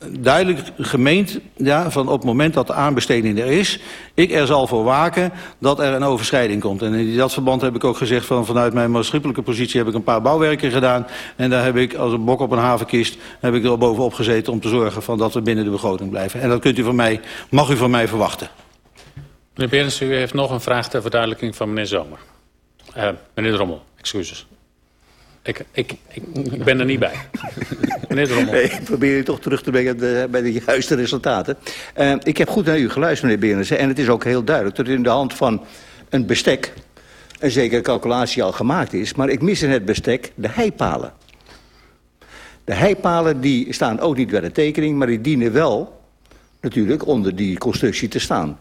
Speaker 5: duidelijk gemeend, ja, van op het moment dat de aanbesteding er is... ik er zal voor waken dat er een overschrijding komt. En in dat verband heb ik ook gezegd van vanuit mijn maatschappelijke positie... heb ik een paar bouwwerken gedaan. En daar heb ik als een bok op een havenkist heb ik er bovenop gezeten... om te zorgen van dat we binnen de begroting blijven. En dat kunt u van mij, mag u van mij verwachten.
Speaker 2: Meneer Berens, u heeft nog een vraag ter verduidelijking van meneer Zomer. Uh, meneer Drommel, excuses. Ik, ik, ik, ik, ben er niet bij. [LAUGHS] Meneer Drommel.
Speaker 10: Ik probeer u toch terug te brengen de, bij de juiste resultaten. Uh, ik heb goed naar u geluisterd, meneer Berensen. En het is ook heel duidelijk dat in de hand van een bestek... een zekere calculatie al gemaakt is. Maar ik mis in het bestek de heipalen. De heipalen die staan ook niet bij de tekening... maar die dienen wel natuurlijk onder die constructie te staan.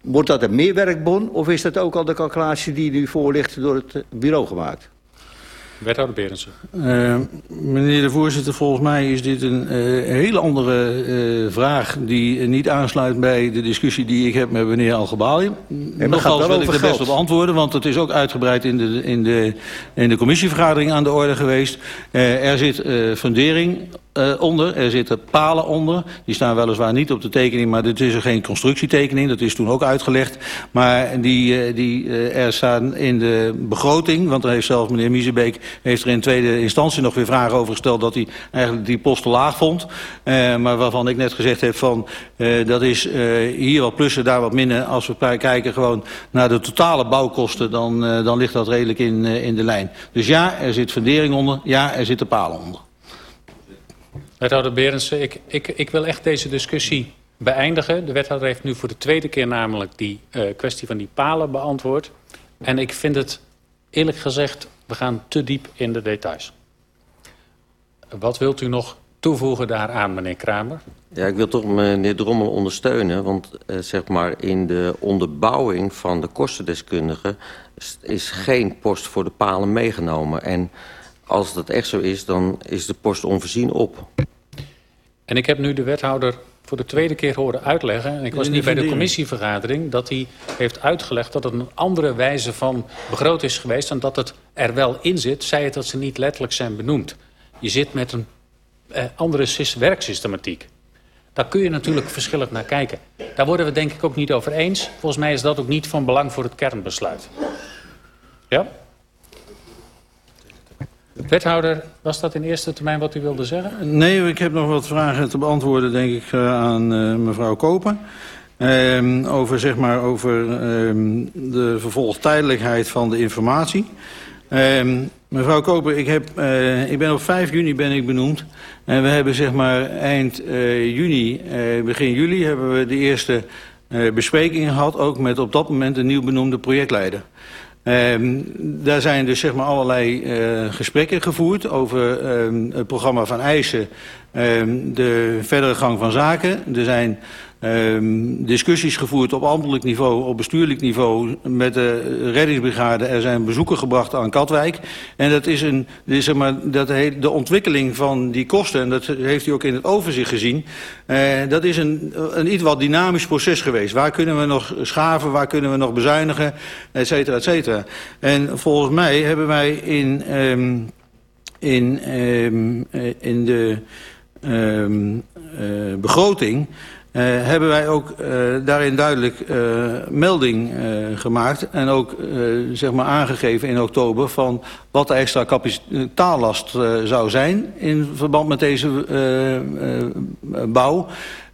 Speaker 10: Wordt dat een meerwerkbon of is dat ook al de calculatie die nu voor ligt door het bureau gemaakt?
Speaker 2: Wethouder Berendsen.
Speaker 5: Uh, meneer de voorzitter, volgens mij is dit een uh, hele andere uh, vraag... die niet aansluit bij de discussie die ik heb met meneer Algebali. Nogthans wil ik er best op antwoorden, want het is ook uitgebreid... in de, in de, in de commissievergadering aan de orde geweest. er zit fundering uh, onder. Er zitten palen onder. Die staan weliswaar niet op de tekening, maar dit is er geen constructietekening. Dat is toen ook uitgelegd. Maar die, uh, die uh, er staan in de begroting, want er heeft zelfs meneer Miezebeek... heeft er in tweede instantie nog weer vragen over gesteld... dat hij eigenlijk die post te laag vond. maar waarvan ik net gezegd heb van... dat is hier wat plussen, daar wat minder. Als we kijken gewoon naar de totale bouwkosten... dan, dan ligt dat redelijk in, in de lijn. Dus ja, er zit fundering onder. Ja, er zitten palen onder.
Speaker 2: Wethouder Berendsen, ik, ik, ik wil echt deze discussie beëindigen. De wethouder heeft nu voor de tweede keer namelijk die uh, kwestie van die palen beantwoord. En ik vind het eerlijk gezegd, we gaan te diep in de details. Wat wilt u nog toevoegen daaraan, meneer Kramer?
Speaker 11: Ja, ik wil toch meneer Drommel ondersteunen. Want uh, zeg maar in de onderbouwing van de kostendeskundige... is geen post voor de palen meegenomen. En als dat echt zo is, dan is de post onvoorzien op.
Speaker 2: En ik heb nu de wethouder voor de tweede keer horen uitleggen... en ik was niet bij de commissievergadering... dat hij heeft uitgelegd dat het een andere wijze van begroot is geweest... en dat het er wel in zit, zei het dat ze niet letterlijk zijn benoemd. Je zit met een eh, andere werksystematiek. Daar kun je natuurlijk verschillend naar kijken. Daar worden we denk ik ook niet over eens. Volgens mij is dat ook niet van belang voor het kernbesluit. Ja? Wethouder, was dat in eerste termijn wat u wilde zeggen?
Speaker 5: Nee, ik heb nog wat vragen te beantwoorden, denk ik, eh, aan uh, mevrouw Koper. Um, over, zeg maar, over um, de vervolgtijdelijkheid van de informatie. Um, mevrouw Koper, ik, heb, uh, ik ben op 5 juni ben ik benoemd. En we hebben zeg maar eind juni, begin juli... hebben we de eerste besprekingen gehad... ook met op dat moment een nieuw benoemde projectleider. Um, daar zijn dus zeg maar allerlei uh, gesprekken gevoerd over um, het programma van eisen, um, de verdere gang van zaken. Er zijn discussies gevoerd op ambtelijk niveau, op bestuurlijk niveau met de reddingsbrigade. Er zijn bezoeken gebracht aan Katwijk. En dat is, een, zeg maar, dat de ontwikkeling van die kosten, en dat heeft u ook in het overzicht gezien, uh, dat is een, een iets wat dynamisch proces geweest. Waar kunnen we nog schaven, waar kunnen we nog bezuinigen, et cetera, et cetera. En volgens mij hebben wij in, um, in, um, in de uh, begroting hebben wij ook uh, daarin duidelijk uh, melding gemaakt en ook zeg maar aangegeven in oktober van wat de extra kapitaallast zou zijn in verband met deze bouw.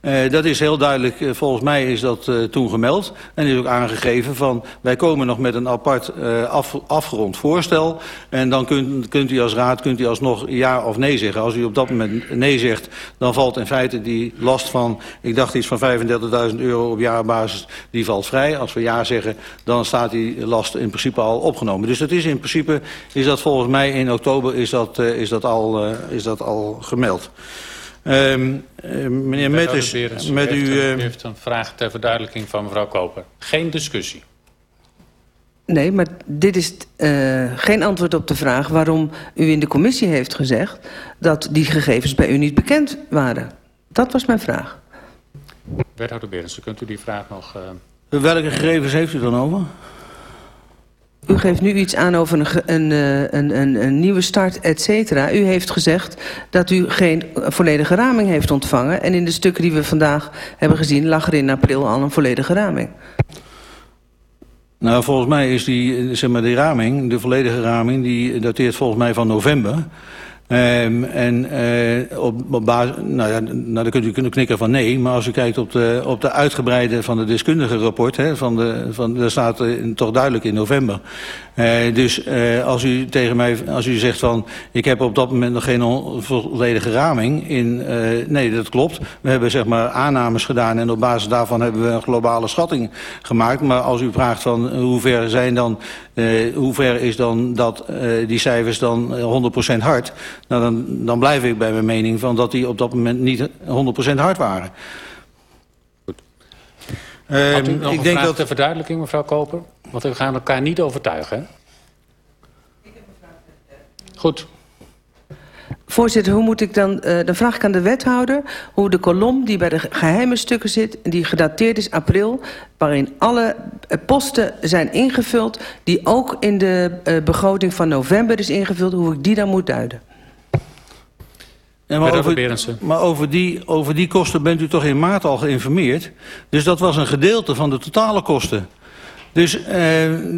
Speaker 5: Uh, dat is heel duidelijk, uh, volgens mij is dat uh, toen gemeld. En is ook aangegeven van, wij komen nog met een apart af, afgerond voorstel. En dan kunt, kunt u als raad kunt u alsnog ja of nee zeggen. Als u op dat moment nee zegt, dan valt in feite die last van, ik dacht iets van 35.000 euro op jaarbasis, die valt vrij. Als we ja zeggen, dan staat die last in principe al opgenomen. Dus dat is in principe, is dat volgens mij in oktober, is dat, is dat, al, is dat al gemeld. Um, uh, meneer Metters, met
Speaker 2: u...
Speaker 5: Uh...
Speaker 2: U heeft een vraag ter verduidelijking van mevrouw Koper. Geen discussie.
Speaker 3: Nee, maar dit is uh, geen antwoord op de vraag waarom u in de commissie heeft gezegd... dat die gegevens bij u niet bekend waren. Dat was mijn vraag.
Speaker 2: Wethouder Berensen, kunt u die vraag nog...
Speaker 5: Uh... Welke gegevens heeft u dan over?
Speaker 3: U geeft nu iets aan over een, een, een, een, een nieuwe start, et cetera. U heeft gezegd dat u geen volledige raming heeft ontvangen. En in de stukken die we vandaag hebben gezien... lag er in april al een volledige raming.
Speaker 5: Nou, volgens mij is die, zeg maar, die raming, de volledige raming... die dateert volgens mij van november... Um, en uh, op, op basis, nou ja, nou, dan kunt u kunnen knikken van nee, maar als u kijkt op de, op de uitgebreide van de deskundige rapport, hè, van de, van, daar staat toch duidelijk in november. Uh, dus uh, als u tegen mij, als u zegt van, ik heb op dat moment nog geen volledige raming in, nee, dat klopt. We hebben zeg maar aannames gedaan en op basis daarvan hebben we een globale schatting gemaakt. Maar als u vraagt van, hoe ver zijn dan, hoe ver is dan dat, die cijfers dan 100% hard? Nou, dan, dan blijf ik bij mijn mening van dat die op dat moment niet 100% hard waren.
Speaker 2: Goed. Uh, Had u nog ik een denk vraag dat... ter verduidelijking, mevrouw Koper? Want we gaan elkaar niet overtuigen, hè? Ik heb een vraag. Goed.
Speaker 3: Voorzitter, hoe moet ik dan, uh, dan vraag ik aan de wethouder hoe de kolom die bij de geheime stukken zit, die gedateerd is april, waarin alle uh, posten zijn ingevuld, die ook in de uh, begroting van november is ingevuld, hoe ik die dan moet duiden.
Speaker 5: Maar, over, maar over, die, over die kosten bent u toch in maart al geïnformeerd. Dus dat was een gedeelte van de totale kosten. Dus, uh,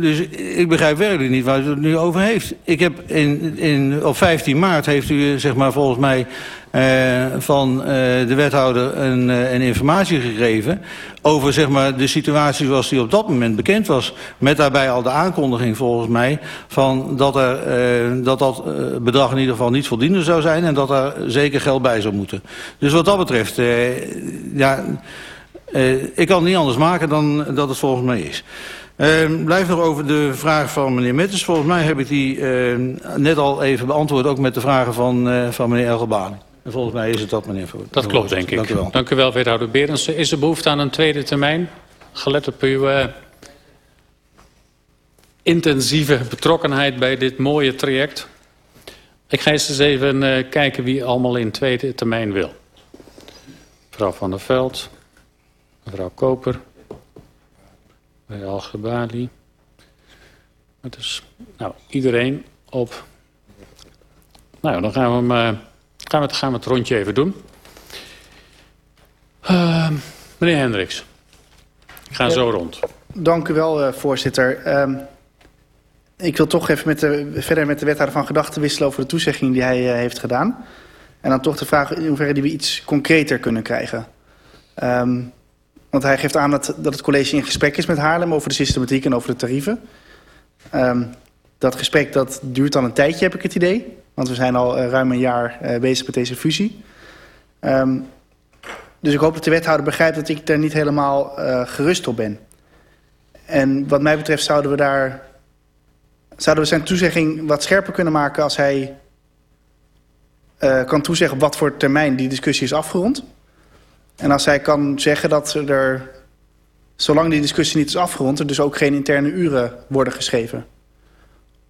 Speaker 5: dus ik begrijp werkelijk niet waar u het nu over heeft. Ik heb in, in, op 15 maart heeft u zeg maar, volgens mij uh, van uh, de wethouder een, een informatie gegeven... over zeg maar, de situatie zoals die op dat moment bekend was. Met daarbij al de aankondiging volgens mij... Van dat, er, dat dat bedrag in ieder geval niet voldoende zou zijn... en dat er zeker geld bij zou moeten. Dus wat dat betreft... ja, ik kan het niet anders maken dan dat het volgens mij is. Uh, blijf nog over de vraag van meneer Metters. Volgens mij heb ik die uh, net al even beantwoord, ook met de vragen van, uh, van meneer Elgebani. En volgens mij is het dat, meneer Voort.
Speaker 2: Dat klopt, denk ik. Dank u wel. Dank u wel, wethouder Berensen. Is er behoefte aan een tweede termijn? Gelet op uw uh, intensieve betrokkenheid bij dit mooie traject. Ik ga eens even uh, kijken wie allemaal in tweede termijn wil. Mevrouw Van der Veld, mevrouw Koper, bij Al-Gebali. Dus, nou, iedereen op... Nou, dan gaan we, hem, uh, gaan, we het, gaan we het rondje even doen. Uh, meneer Hendricks. Ik ga zo rond.
Speaker 9: Dank u wel, uh, voorzitter. Um, ik wil toch even met de, verder met de wethouder van gedachten wisselen over de toezegging die hij uh, heeft gedaan. En dan toch de vraag in hoeverre die we iets concreter kunnen krijgen. Um, want hij geeft aan dat, dat het college in gesprek is met Haarlem over de systematiek en over de tarieven. Um, dat gesprek dat duurt al een tijdje, heb ik het idee. Want we zijn al uh, ruim een jaar uh, bezig met deze fusie. Um, dus ik hoop dat de wethouder begrijpt dat ik daar niet helemaal uh, gerust op ben. En wat mij betreft zouden we daar... Zouden we zijn toezegging wat scherper kunnen maken als hij kan toezeggen op wat voor termijn die discussie is afgerond. En als hij kan zeggen dat er, zolang die discussie niet is afgerond... er dus ook geen interne uren worden geschreven.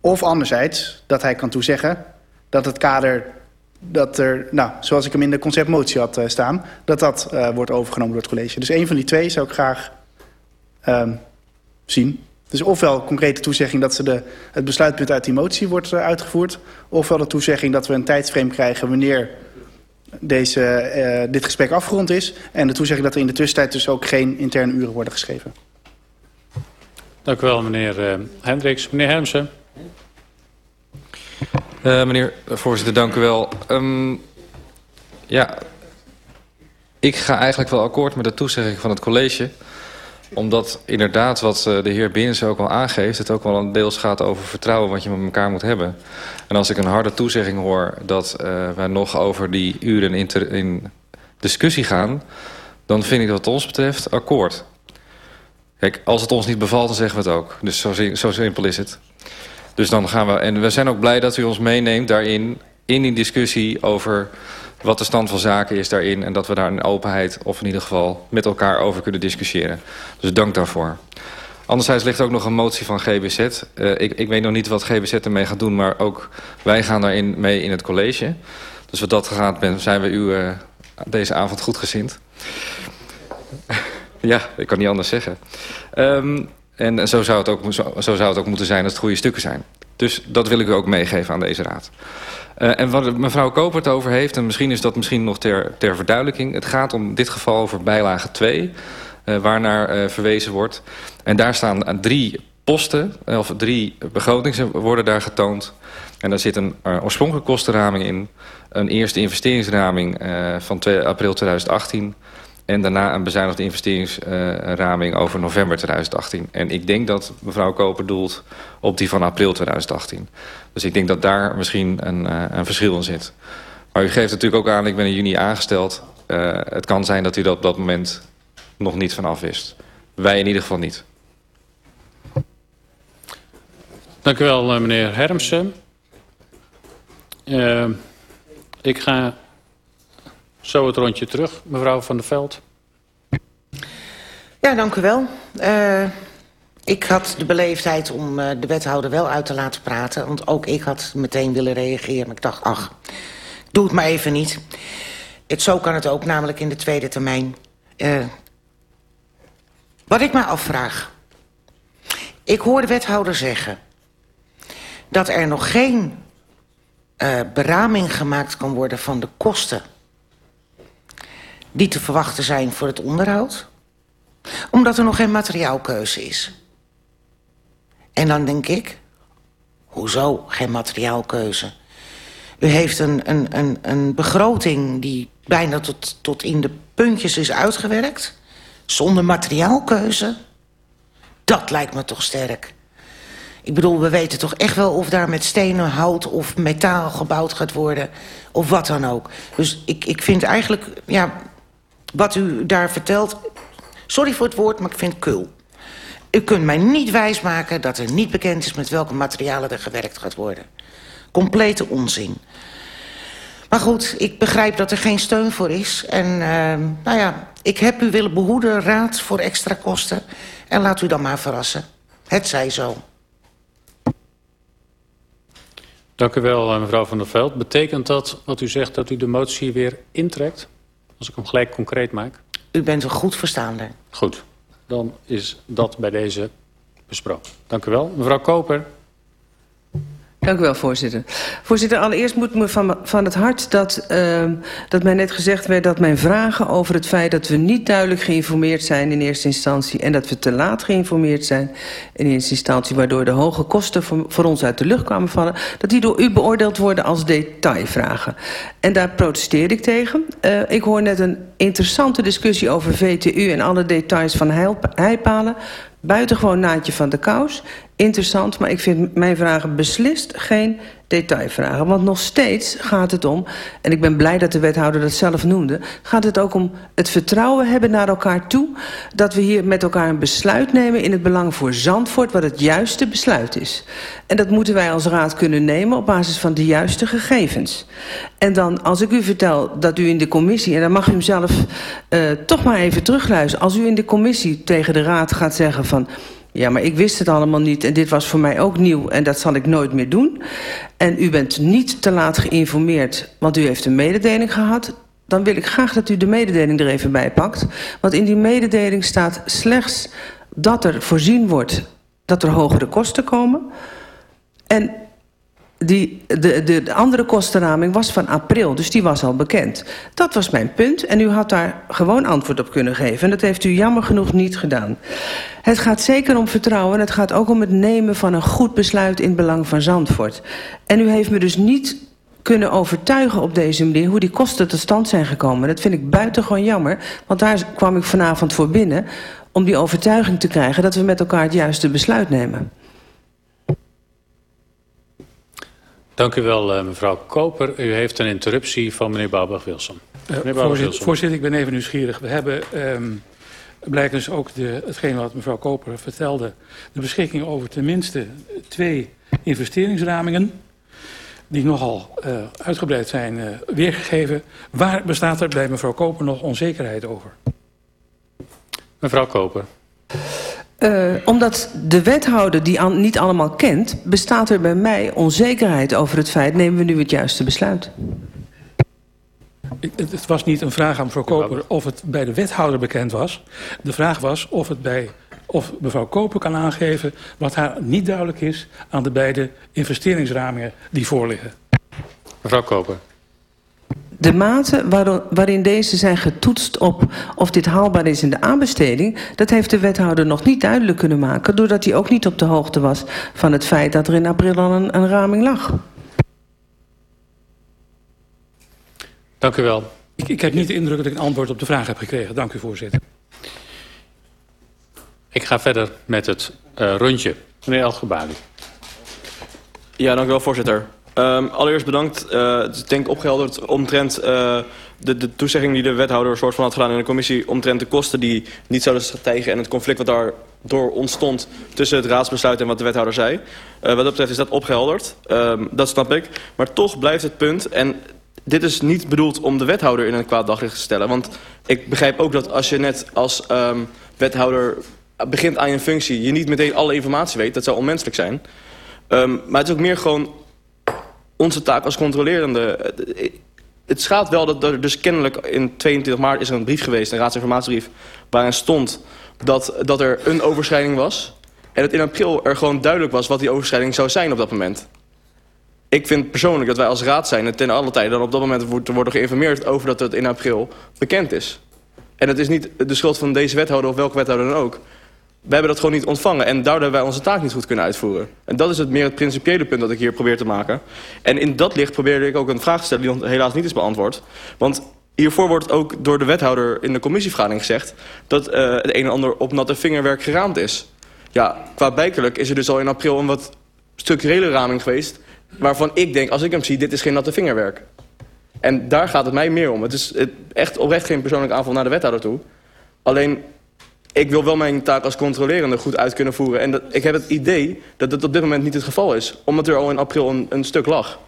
Speaker 9: Of anderzijds, dat hij kan toezeggen dat het kader... dat er, nou, zoals ik hem in de conceptmotie had uh, staan... dat dat uh, wordt overgenomen door het college. Dus een van die twee zou ik graag uh, zien. Dus ofwel concrete toezegging dat ze de, het besluitpunt uit die motie wordt uh, uitgevoerd... ofwel de toezegging dat we een tijdsframe krijgen wanneer deze, uh, dit gesprek afgerond is... en de toezegging dat er in de tussentijd dus ook geen interne uren worden geschreven.
Speaker 2: Dank u wel, meneer uh, Hendricks. Meneer Hermsen.
Speaker 12: Uh, meneer voorzitter, dank u wel. Um, ja, ik ga eigenlijk wel akkoord met de toezegging van het college omdat inderdaad wat uh, de heer Binnens ook al aangeeft... het ook wel een deels gaat over vertrouwen wat je met elkaar moet hebben. En als ik een harde toezegging hoor dat uh, wij nog over die uren in, in discussie gaan... dan vind ik wat ons betreft akkoord. Kijk, als het ons niet bevalt, dan zeggen we het ook. Dus zo, zo simpel is het. Dus dan gaan we... En we zijn ook blij dat u ons meeneemt daarin... in die discussie over wat de stand van zaken is daarin... en dat we daar in openheid of in ieder geval met elkaar over kunnen discussiëren. Dus dank daarvoor. Anderzijds ligt ook nog een motie van GBZ. Uh, ik, ik weet nog niet wat GBZ ermee gaat doen... maar ook wij gaan daarin mee in het college. Dus wat dat gaat, ben, zijn we u uh, deze avond goed gezind. [LAUGHS] ja, ik kan niet anders zeggen. Um, en zo zou, het ook, zo, zo zou het ook moeten zijn als het goede stukken zijn. Dus dat wil ik u ook meegeven aan deze raad. Uh, en wat mevrouw Koper het over heeft, en misschien is dat misschien nog ter, ter verduidelijking... het gaat om dit geval over bijlage 2, uh, waarnaar uh, verwezen wordt. En daar staan drie posten, of drie begrotingen worden daar getoond. En daar zit een oorspronkelijke kostenraming in... een eerste investeringsraming van 2 april 2018... En daarna een bezuinigde investeringsraming over november 2018. En ik denk dat mevrouw Koper doelt op die van april 2018. Dus ik denk dat daar misschien een, uh, een verschil in zit. Maar u geeft natuurlijk ook aan, ik ben in juni aangesteld. Uh, het kan zijn dat u dat op dat moment nog niet vanaf wist. Wij in ieder geval niet.
Speaker 2: Dank u wel, meneer Hermsen. Ik ga zo het rondje terug, mevrouw Van der Veld.
Speaker 13: Ja, dank u wel. Uh, ik had de beleefdheid om uh, de wethouder wel uit te laten praten. Want ook ik had meteen willen reageren. Maar ik dacht, ach, doe het maar even niet. Het, zo kan het ook, namelijk in de tweede termijn. Uh, wat ik me afvraag. Ik hoor de wethouder zeggen... dat er nog geen beraming gemaakt kan worden van de kosten die te verwachten zijn voor het onderhoud. Omdat er nog geen materiaalkeuze is. En dan denk ik, hoezo geen materiaalkeuze? U heeft een, een, een, een begroting die bijna tot, tot in de puntjes is uitgewerkt. Zonder materiaalkeuze. Dat lijkt me toch sterk. Ik bedoel, we weten toch echt wel of daar met stenen, hout of metaal gebouwd gaat worden. Of wat dan ook. Dus ik, ik vind eigenlijk, ja, wat u daar vertelt... Sorry voor het woord, maar ik vind het kul. U kunt mij niet wijsmaken dat er niet bekend is... met welke materialen er gewerkt gaat worden. Complete onzin. Maar goed, ik begrijp dat er geen steun voor is. En uh, nou ja, ik heb u willen behoeden, raad voor extra kosten. En laat u dan maar verrassen. Het zij zo.
Speaker 2: Dank u wel, mevrouw Van der Veld. Betekent dat wat u zegt dat u de motie weer intrekt? Als ik hem gelijk concreet maak.
Speaker 13: U bent een goed verstaander.
Speaker 2: Goed, dan is dat bij deze besproken. Dank u wel. Mevrouw Koper.
Speaker 3: Dank u wel, voorzitter. Voorzitter, allereerst moet me van, van het hart dat, uh, dat mij net gezegd werd... dat mijn vragen over het feit dat we niet duidelijk geïnformeerd zijn in eerste instantie... en dat we te laat geïnformeerd zijn in eerste instantie... waardoor de hoge kosten voor, voor ons uit de lucht kwamen vallen... dat die door u beoordeeld worden als detailvragen. En daar protesteer ik tegen. Uh, ik hoor net een interessante discussie over VTU en alle details van heipalen buitengewoon naadje van de kous. Interessant, maar ik vind mijn vragen beslist geen detailvragen. Want nog steeds gaat het om, en ik ben blij dat de wethouder dat zelf noemde... gaat het ook om het vertrouwen hebben naar elkaar toe... dat we hier met elkaar een besluit nemen in het belang voor Zandvoort... wat het juiste besluit is. En dat moeten wij als raad kunnen nemen op basis van de juiste gegevens. En dan, als ik u vertel dat u in de commissie... en dan mag u hem zelf uh, toch maar even terugluisteren... als u in de commissie tegen de raad gaat zeggen van... Ja, maar ik wist het allemaal niet en dit was voor mij ook nieuw en dat zal ik nooit meer doen. En u bent niet te laat geïnformeerd, want u heeft een mededeling gehad. Dan wil ik graag dat u de mededeling er even bij pakt. Want in die mededeling staat slechts dat er voorzien wordt dat er hogere kosten komen. En die, de, de, de andere kostenraming was van april, dus die was al bekend. Dat was mijn punt en u had daar gewoon antwoord op kunnen geven. En dat heeft u jammer genoeg niet gedaan. Het gaat zeker om vertrouwen en het gaat ook om het nemen van een goed besluit in belang van Zandvoort. En u heeft me dus niet kunnen overtuigen op deze manier hoe die kosten tot stand zijn gekomen. Dat vind ik buitengewoon jammer, want daar kwam ik vanavond voor binnen om die overtuiging te krijgen dat we met elkaar het juiste besluit nemen.
Speaker 2: Dank u wel, uh, mevrouw Koper. U heeft een interruptie van meneer Bouwberg-Wilson.
Speaker 14: Uh, voorzitter, voorzitter, ik ben even nieuwsgierig. We hebben, um, blijkt dus ook de, hetgeen wat mevrouw Koper vertelde... de beschikking over tenminste twee investeringsramingen... die nogal uh, uitgebreid zijn uh, weergegeven. Waar bestaat er bij mevrouw Koper nog onzekerheid over?
Speaker 2: Mevrouw Koper.
Speaker 3: Uh, omdat de wethouder die an, niet allemaal kent... bestaat er bij mij onzekerheid over het feit... nemen we nu het juiste besluit?
Speaker 14: Het was niet een vraag aan mevrouw Koper of het bij de wethouder bekend was. De vraag was of, het bij, of mevrouw Koper kan aangeven... wat haar niet duidelijk is aan de beide investeringsramingen die voorliggen.
Speaker 2: Mevrouw Koper
Speaker 3: de mate waarin deze zijn getoetst op of dit haalbaar is in de aanbesteding... dat heeft de wethouder nog niet duidelijk kunnen maken... doordat hij ook niet op de hoogte was van het feit dat er in april al een, een raming lag.
Speaker 2: Dank u wel.
Speaker 14: Ik, ik, heb niet de indruk dat ik een antwoord op de vraag heb gekregen. Dank u, voorzitter.
Speaker 2: Ik ga verder met het uh, rondje. Meneer Elgebali.
Speaker 1: Ja, dank u wel, voorzitter. Um, allereerst bedankt. Uh, het is denk opgehelderd omtrent uh, de, de toezegging die de wethouder soort van had gedaan in de commissie... omtrent de kosten die niet zouden stijgen en het conflict wat daardoor ontstond... tussen het raadsbesluit en wat de wethouder zei. Uh, wat dat betreft is dat opgehelderd. Um, dat snap ik. Maar toch blijft het punt... en dit is niet bedoeld om de wethouder in een kwaad daglicht te stellen. Want ik begrijp ook dat als je net als um, wethouder begint aan je functie... je niet meteen alle informatie weet. Dat zou onmenselijk zijn. Maar het is ook meer gewoon onze taak als controlerende... Het schaadt wel dat er dus kennelijk in 22 maart is er een brief geweest, een raadsinformatiebrief, waarin stond dat, dat er een overschrijding was. En dat in april er gewoon duidelijk was wat die overschrijding zou zijn op dat moment. Ik vind persoonlijk dat wij als raad zijn en ten alle tijde dan op dat moment worden geïnformeerd over dat het in april bekend is. En het is niet de schuld van deze wethouder of welke wethouder dan ook we hebben dat gewoon niet ontvangen. En daardoor wij onze taak niet goed kunnen uitvoeren. En dat is het meer het principiële punt dat ik hier probeer te maken. En in dat licht probeerde ik ook een vraag te stellen die helaas niet is beantwoord. Want hiervoor wordt ook door de wethouder in de commissievergadering gezegd... dat uh, het een en ander op natte vingerwerk geraamd is. Ja, qua bijkerlijk is er dus al in april een wat structurele raming geweest... waarvan ik denk, als ik hem zie, dit is geen natte vingerwerk. En daar gaat het mij meer om. Het is echt oprecht geen persoonlijke aanval naar de wethouder toe. Alleen ik wil wel mijn taak als controlerende goed uit kunnen voeren. En dat, ik heb het idee dat dat op dit moment niet het geval is. Omdat er al in april een, een stuk lag.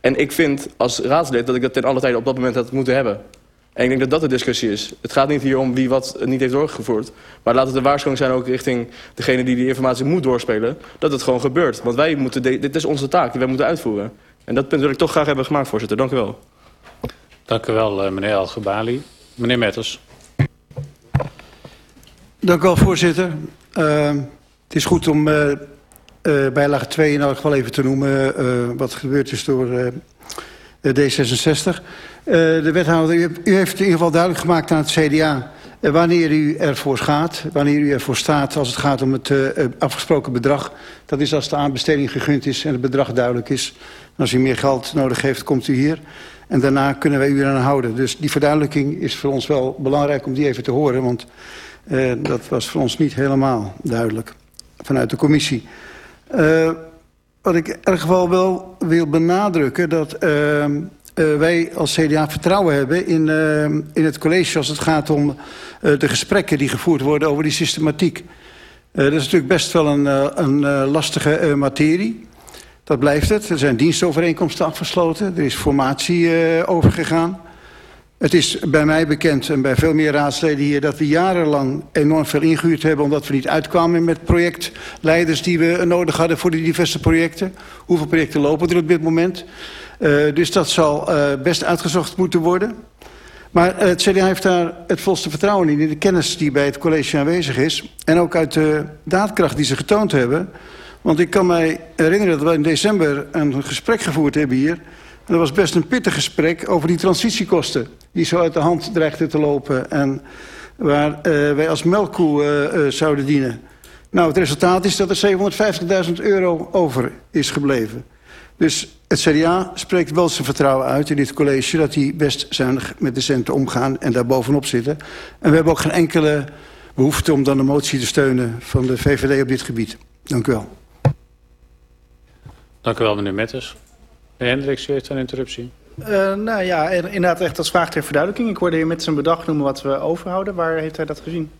Speaker 1: En ik vind als raadslid dat ik dat ten alle tijde op dat moment had moeten hebben. En ik denk dat dat de discussie is. Het gaat niet hier om wie wat niet heeft doorgevoerd. Maar laat het een waarschuwing zijn ook richting degene die die informatie moet doorspelen. Dat het gewoon gebeurt. Want wij moeten, dit is onze taak die wij moeten uitvoeren. En dat punt wil ik toch graag hebben gemaakt, voorzitter. Dank u wel.
Speaker 2: Dank u wel, eh, meneer Algebali. Meneer Metters.
Speaker 4: Dank u wel, voorzitter. Uh, het is goed om uh, uh, bijlage 2 in elk geval even te noemen... Uh, wat gebeurd is door uh, D66. de wethouder, u, heeft in ieder geval duidelijk gemaakt aan het CDA... wanneer u ervoor gaat, wanneer u ervoor staat als het gaat om het afgesproken bedrag. Dat is als de aanbesteding gegund is en het bedrag duidelijk is. Als u meer geld nodig heeft, komt u hier... En daarna kunnen wij u eraan houden. Dus die verduidelijking is voor ons wel belangrijk om die even te horen. Want uh, dat was voor ons niet helemaal duidelijk vanuit de commissie. Uh, wat ik ieder geval wel wil benadrukken... dat uh, wij als CDA vertrouwen hebben in, in het college... als het gaat om de gesprekken die gevoerd worden over die systematiek. dat is natuurlijk best wel een, een lastige materie... Dat blijft het. Er zijn dienstovereenkomsten afgesloten. Er is formatie overgegaan. Het is bij mij bekend en bij veel meer raadsleden hier... dat we jarenlang enorm veel ingehuurd hebben... omdat we niet uitkwamen met projectleiders die we nodig hadden... voor die diverse projecten. Hoeveel projecten lopen er op dit moment? Uh, dus dat zal uh, best uitgezocht moeten worden. Maar het CDA heeft daar het volste vertrouwen in... in de kennis die bij het college aanwezig is... en ook uit de daadkracht die ze getoond hebben... Want ik kan mij herinneren dat we in december een gesprek gevoerd hebben hier. Dat was best een pittig gesprek over die transitiekosten. Die zo uit de hand dreigden te lopen. En waar uh, wij als melkkoe uh, zouden dienen. Nou, het resultaat is dat er 750.000 euro over is gebleven. Dus het CDA spreekt wel zijn vertrouwen uit in dit college... dat die best zuinig met de centen omgaan en daar bovenop zitten. En we hebben ook geen enkele behoefte om dan de motie te steunen van de VVD op dit gebied. Dank u wel.
Speaker 2: Dank u wel, meneer Metters. Meneer Hendricks, u heeft een interruptie.
Speaker 9: Uh, nou ja, inderdaad echt als vraag ter verduidelijking. Ik hoorde hier met zijn bedrag noemen wat we overhouden. Waar heeft hij dat gezien?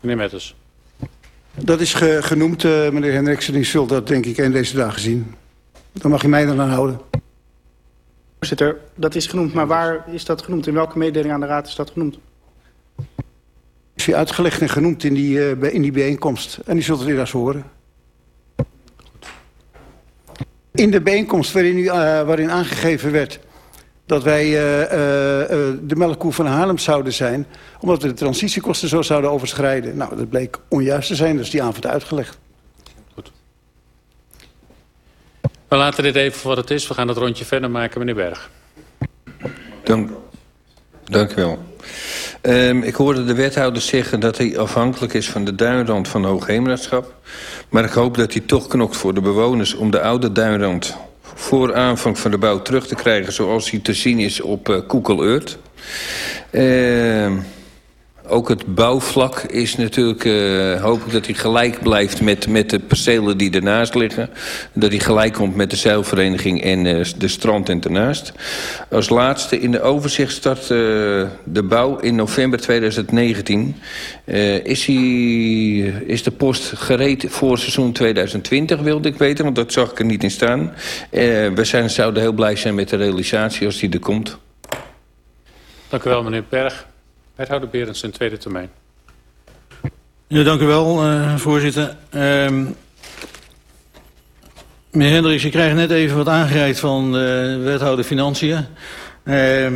Speaker 2: Meneer Metters.
Speaker 4: Dat is ge genoemd, uh, meneer Hendricks. En u zult dat denk ik in deze dagen zien. Dan mag je mij dan aan houden.
Speaker 9: Voorzitter, dat is genoemd. Maar waar is dat genoemd? In welke mededeling aan de Raad is dat genoemd?
Speaker 4: Is u uitgelegd en genoemd in die, uh, in die bijeenkomst. En u zult het eerst horen. In de bijeenkomst waarin, u, uh, waarin aangegeven werd dat wij uh, uh, de melkkoe van Haarlem zouden zijn... omdat we de transitiekosten zo zouden overschrijden. Nou, dat bleek onjuist te zijn, dus die avond uitgelegd.
Speaker 2: Goed. We laten dit even voor wat het is. We gaan het rondje verder maken, meneer Berg.
Speaker 15: Dank, dank u wel. Um, ik hoorde de wethouder zeggen dat hij afhankelijk is van de duinrand van Hoogheemraadschap. Maar ik hoop dat hij toch knokt voor de bewoners om de oude duinrand voor aanvang van de bouw terug te krijgen zoals hij te zien is op uh, Google Earth. Uh, ook het bouwvlak is natuurlijk, uh, hoop ik dat hij gelijk blijft met, met de percelen die ernaast liggen. Dat hij gelijk komt met de zeilvereniging en uh, de strand en ernaast. Als laatste in de overzicht start uh, de bouw in november 2019. is, hij, is de post gereed voor seizoen 2020 wilde ik weten, want dat zag ik er niet in staan. we zijn, zouden heel blij zijn met de realisatie als die er komt.
Speaker 2: Dank u wel meneer Berg. Wethouder Berends in tweede termijn.
Speaker 5: Ja, dank u wel, uh, voorzitter. Uh, meneer Hendricks, je krijgt net even wat aangereikt van de wethouder Financiën. Uh,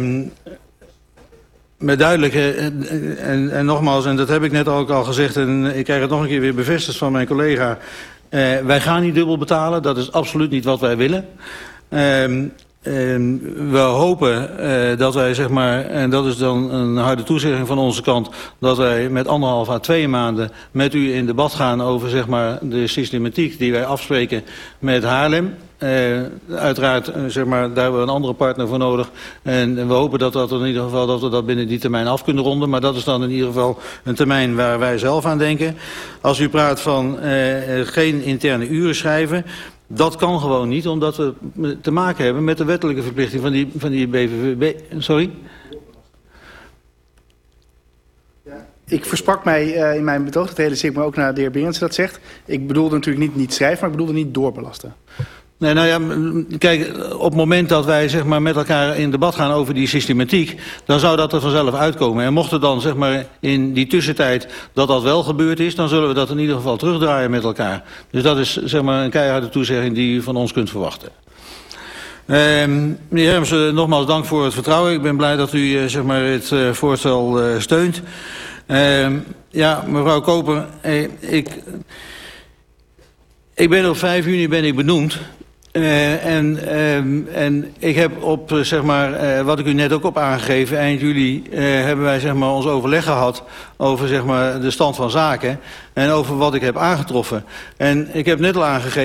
Speaker 5: met duidelijk, en, en, en nogmaals, en dat heb ik net ook al gezegd... en ik krijg het nog een keer weer bevestigd van mijn collega... Wij gaan niet dubbel betalen, dat is absoluut niet wat wij willen. Uh, En we hopen uh, dat wij, zeg maar, en dat is dan een harde toezegging van onze kant, dat wij met anderhalf à twee maanden met u in debat gaan over zeg maar, de systematiek die wij afspreken met Haarlem. Uh, uiteraard, uh, zeg maar, daar hebben we een andere partner voor nodig. En, we hopen dat, dat in ieder geval dat we dat binnen die termijn af kunnen ronden. Maar dat is dan in ieder geval een termijn waar wij zelf aan denken. Als u praat van geen interne uren schrijven, Dat kan gewoon niet, omdat we te maken hebben met de wettelijke verplichting van die, van die BVB. Sorry?
Speaker 9: Ik versprak mij uh, in mijn betoog, dat hele zin, maar ook naar de heer Berendsen dat zegt. Ik bedoelde natuurlijk niet, niet schrijven, maar ik bedoelde niet doorbelasten.
Speaker 5: Nee, nou ja, kijk, op het moment dat wij zeg maar, met elkaar in debat gaan over die systematiek... dan zou dat er vanzelf uitkomen. En mocht er dan zeg maar, in die tussentijd dat dat wel gebeurd is... dan zullen we dat in ieder geval terugdraaien met elkaar. Dus dat is zeg maar, een keiharde toezegging die u van ons kunt verwachten. Um, meneer Hermsen, nogmaals dank voor het vertrouwen. Ik ben blij dat u uh, zeg maar, het uh, voorstel uh, steunt. Um, ja, mevrouw Koper, eh, ik... Ik ben op 5 juni ben ik benoemd. Uh, en, uh, en ik heb op, uh, zeg maar, wat ik u net ook op aangegeven... eind juli hebben wij zeg maar, ons overleg gehad over zeg maar, de stand van zaken... en over wat ik heb aangetroffen. En ik heb net al aangegeven...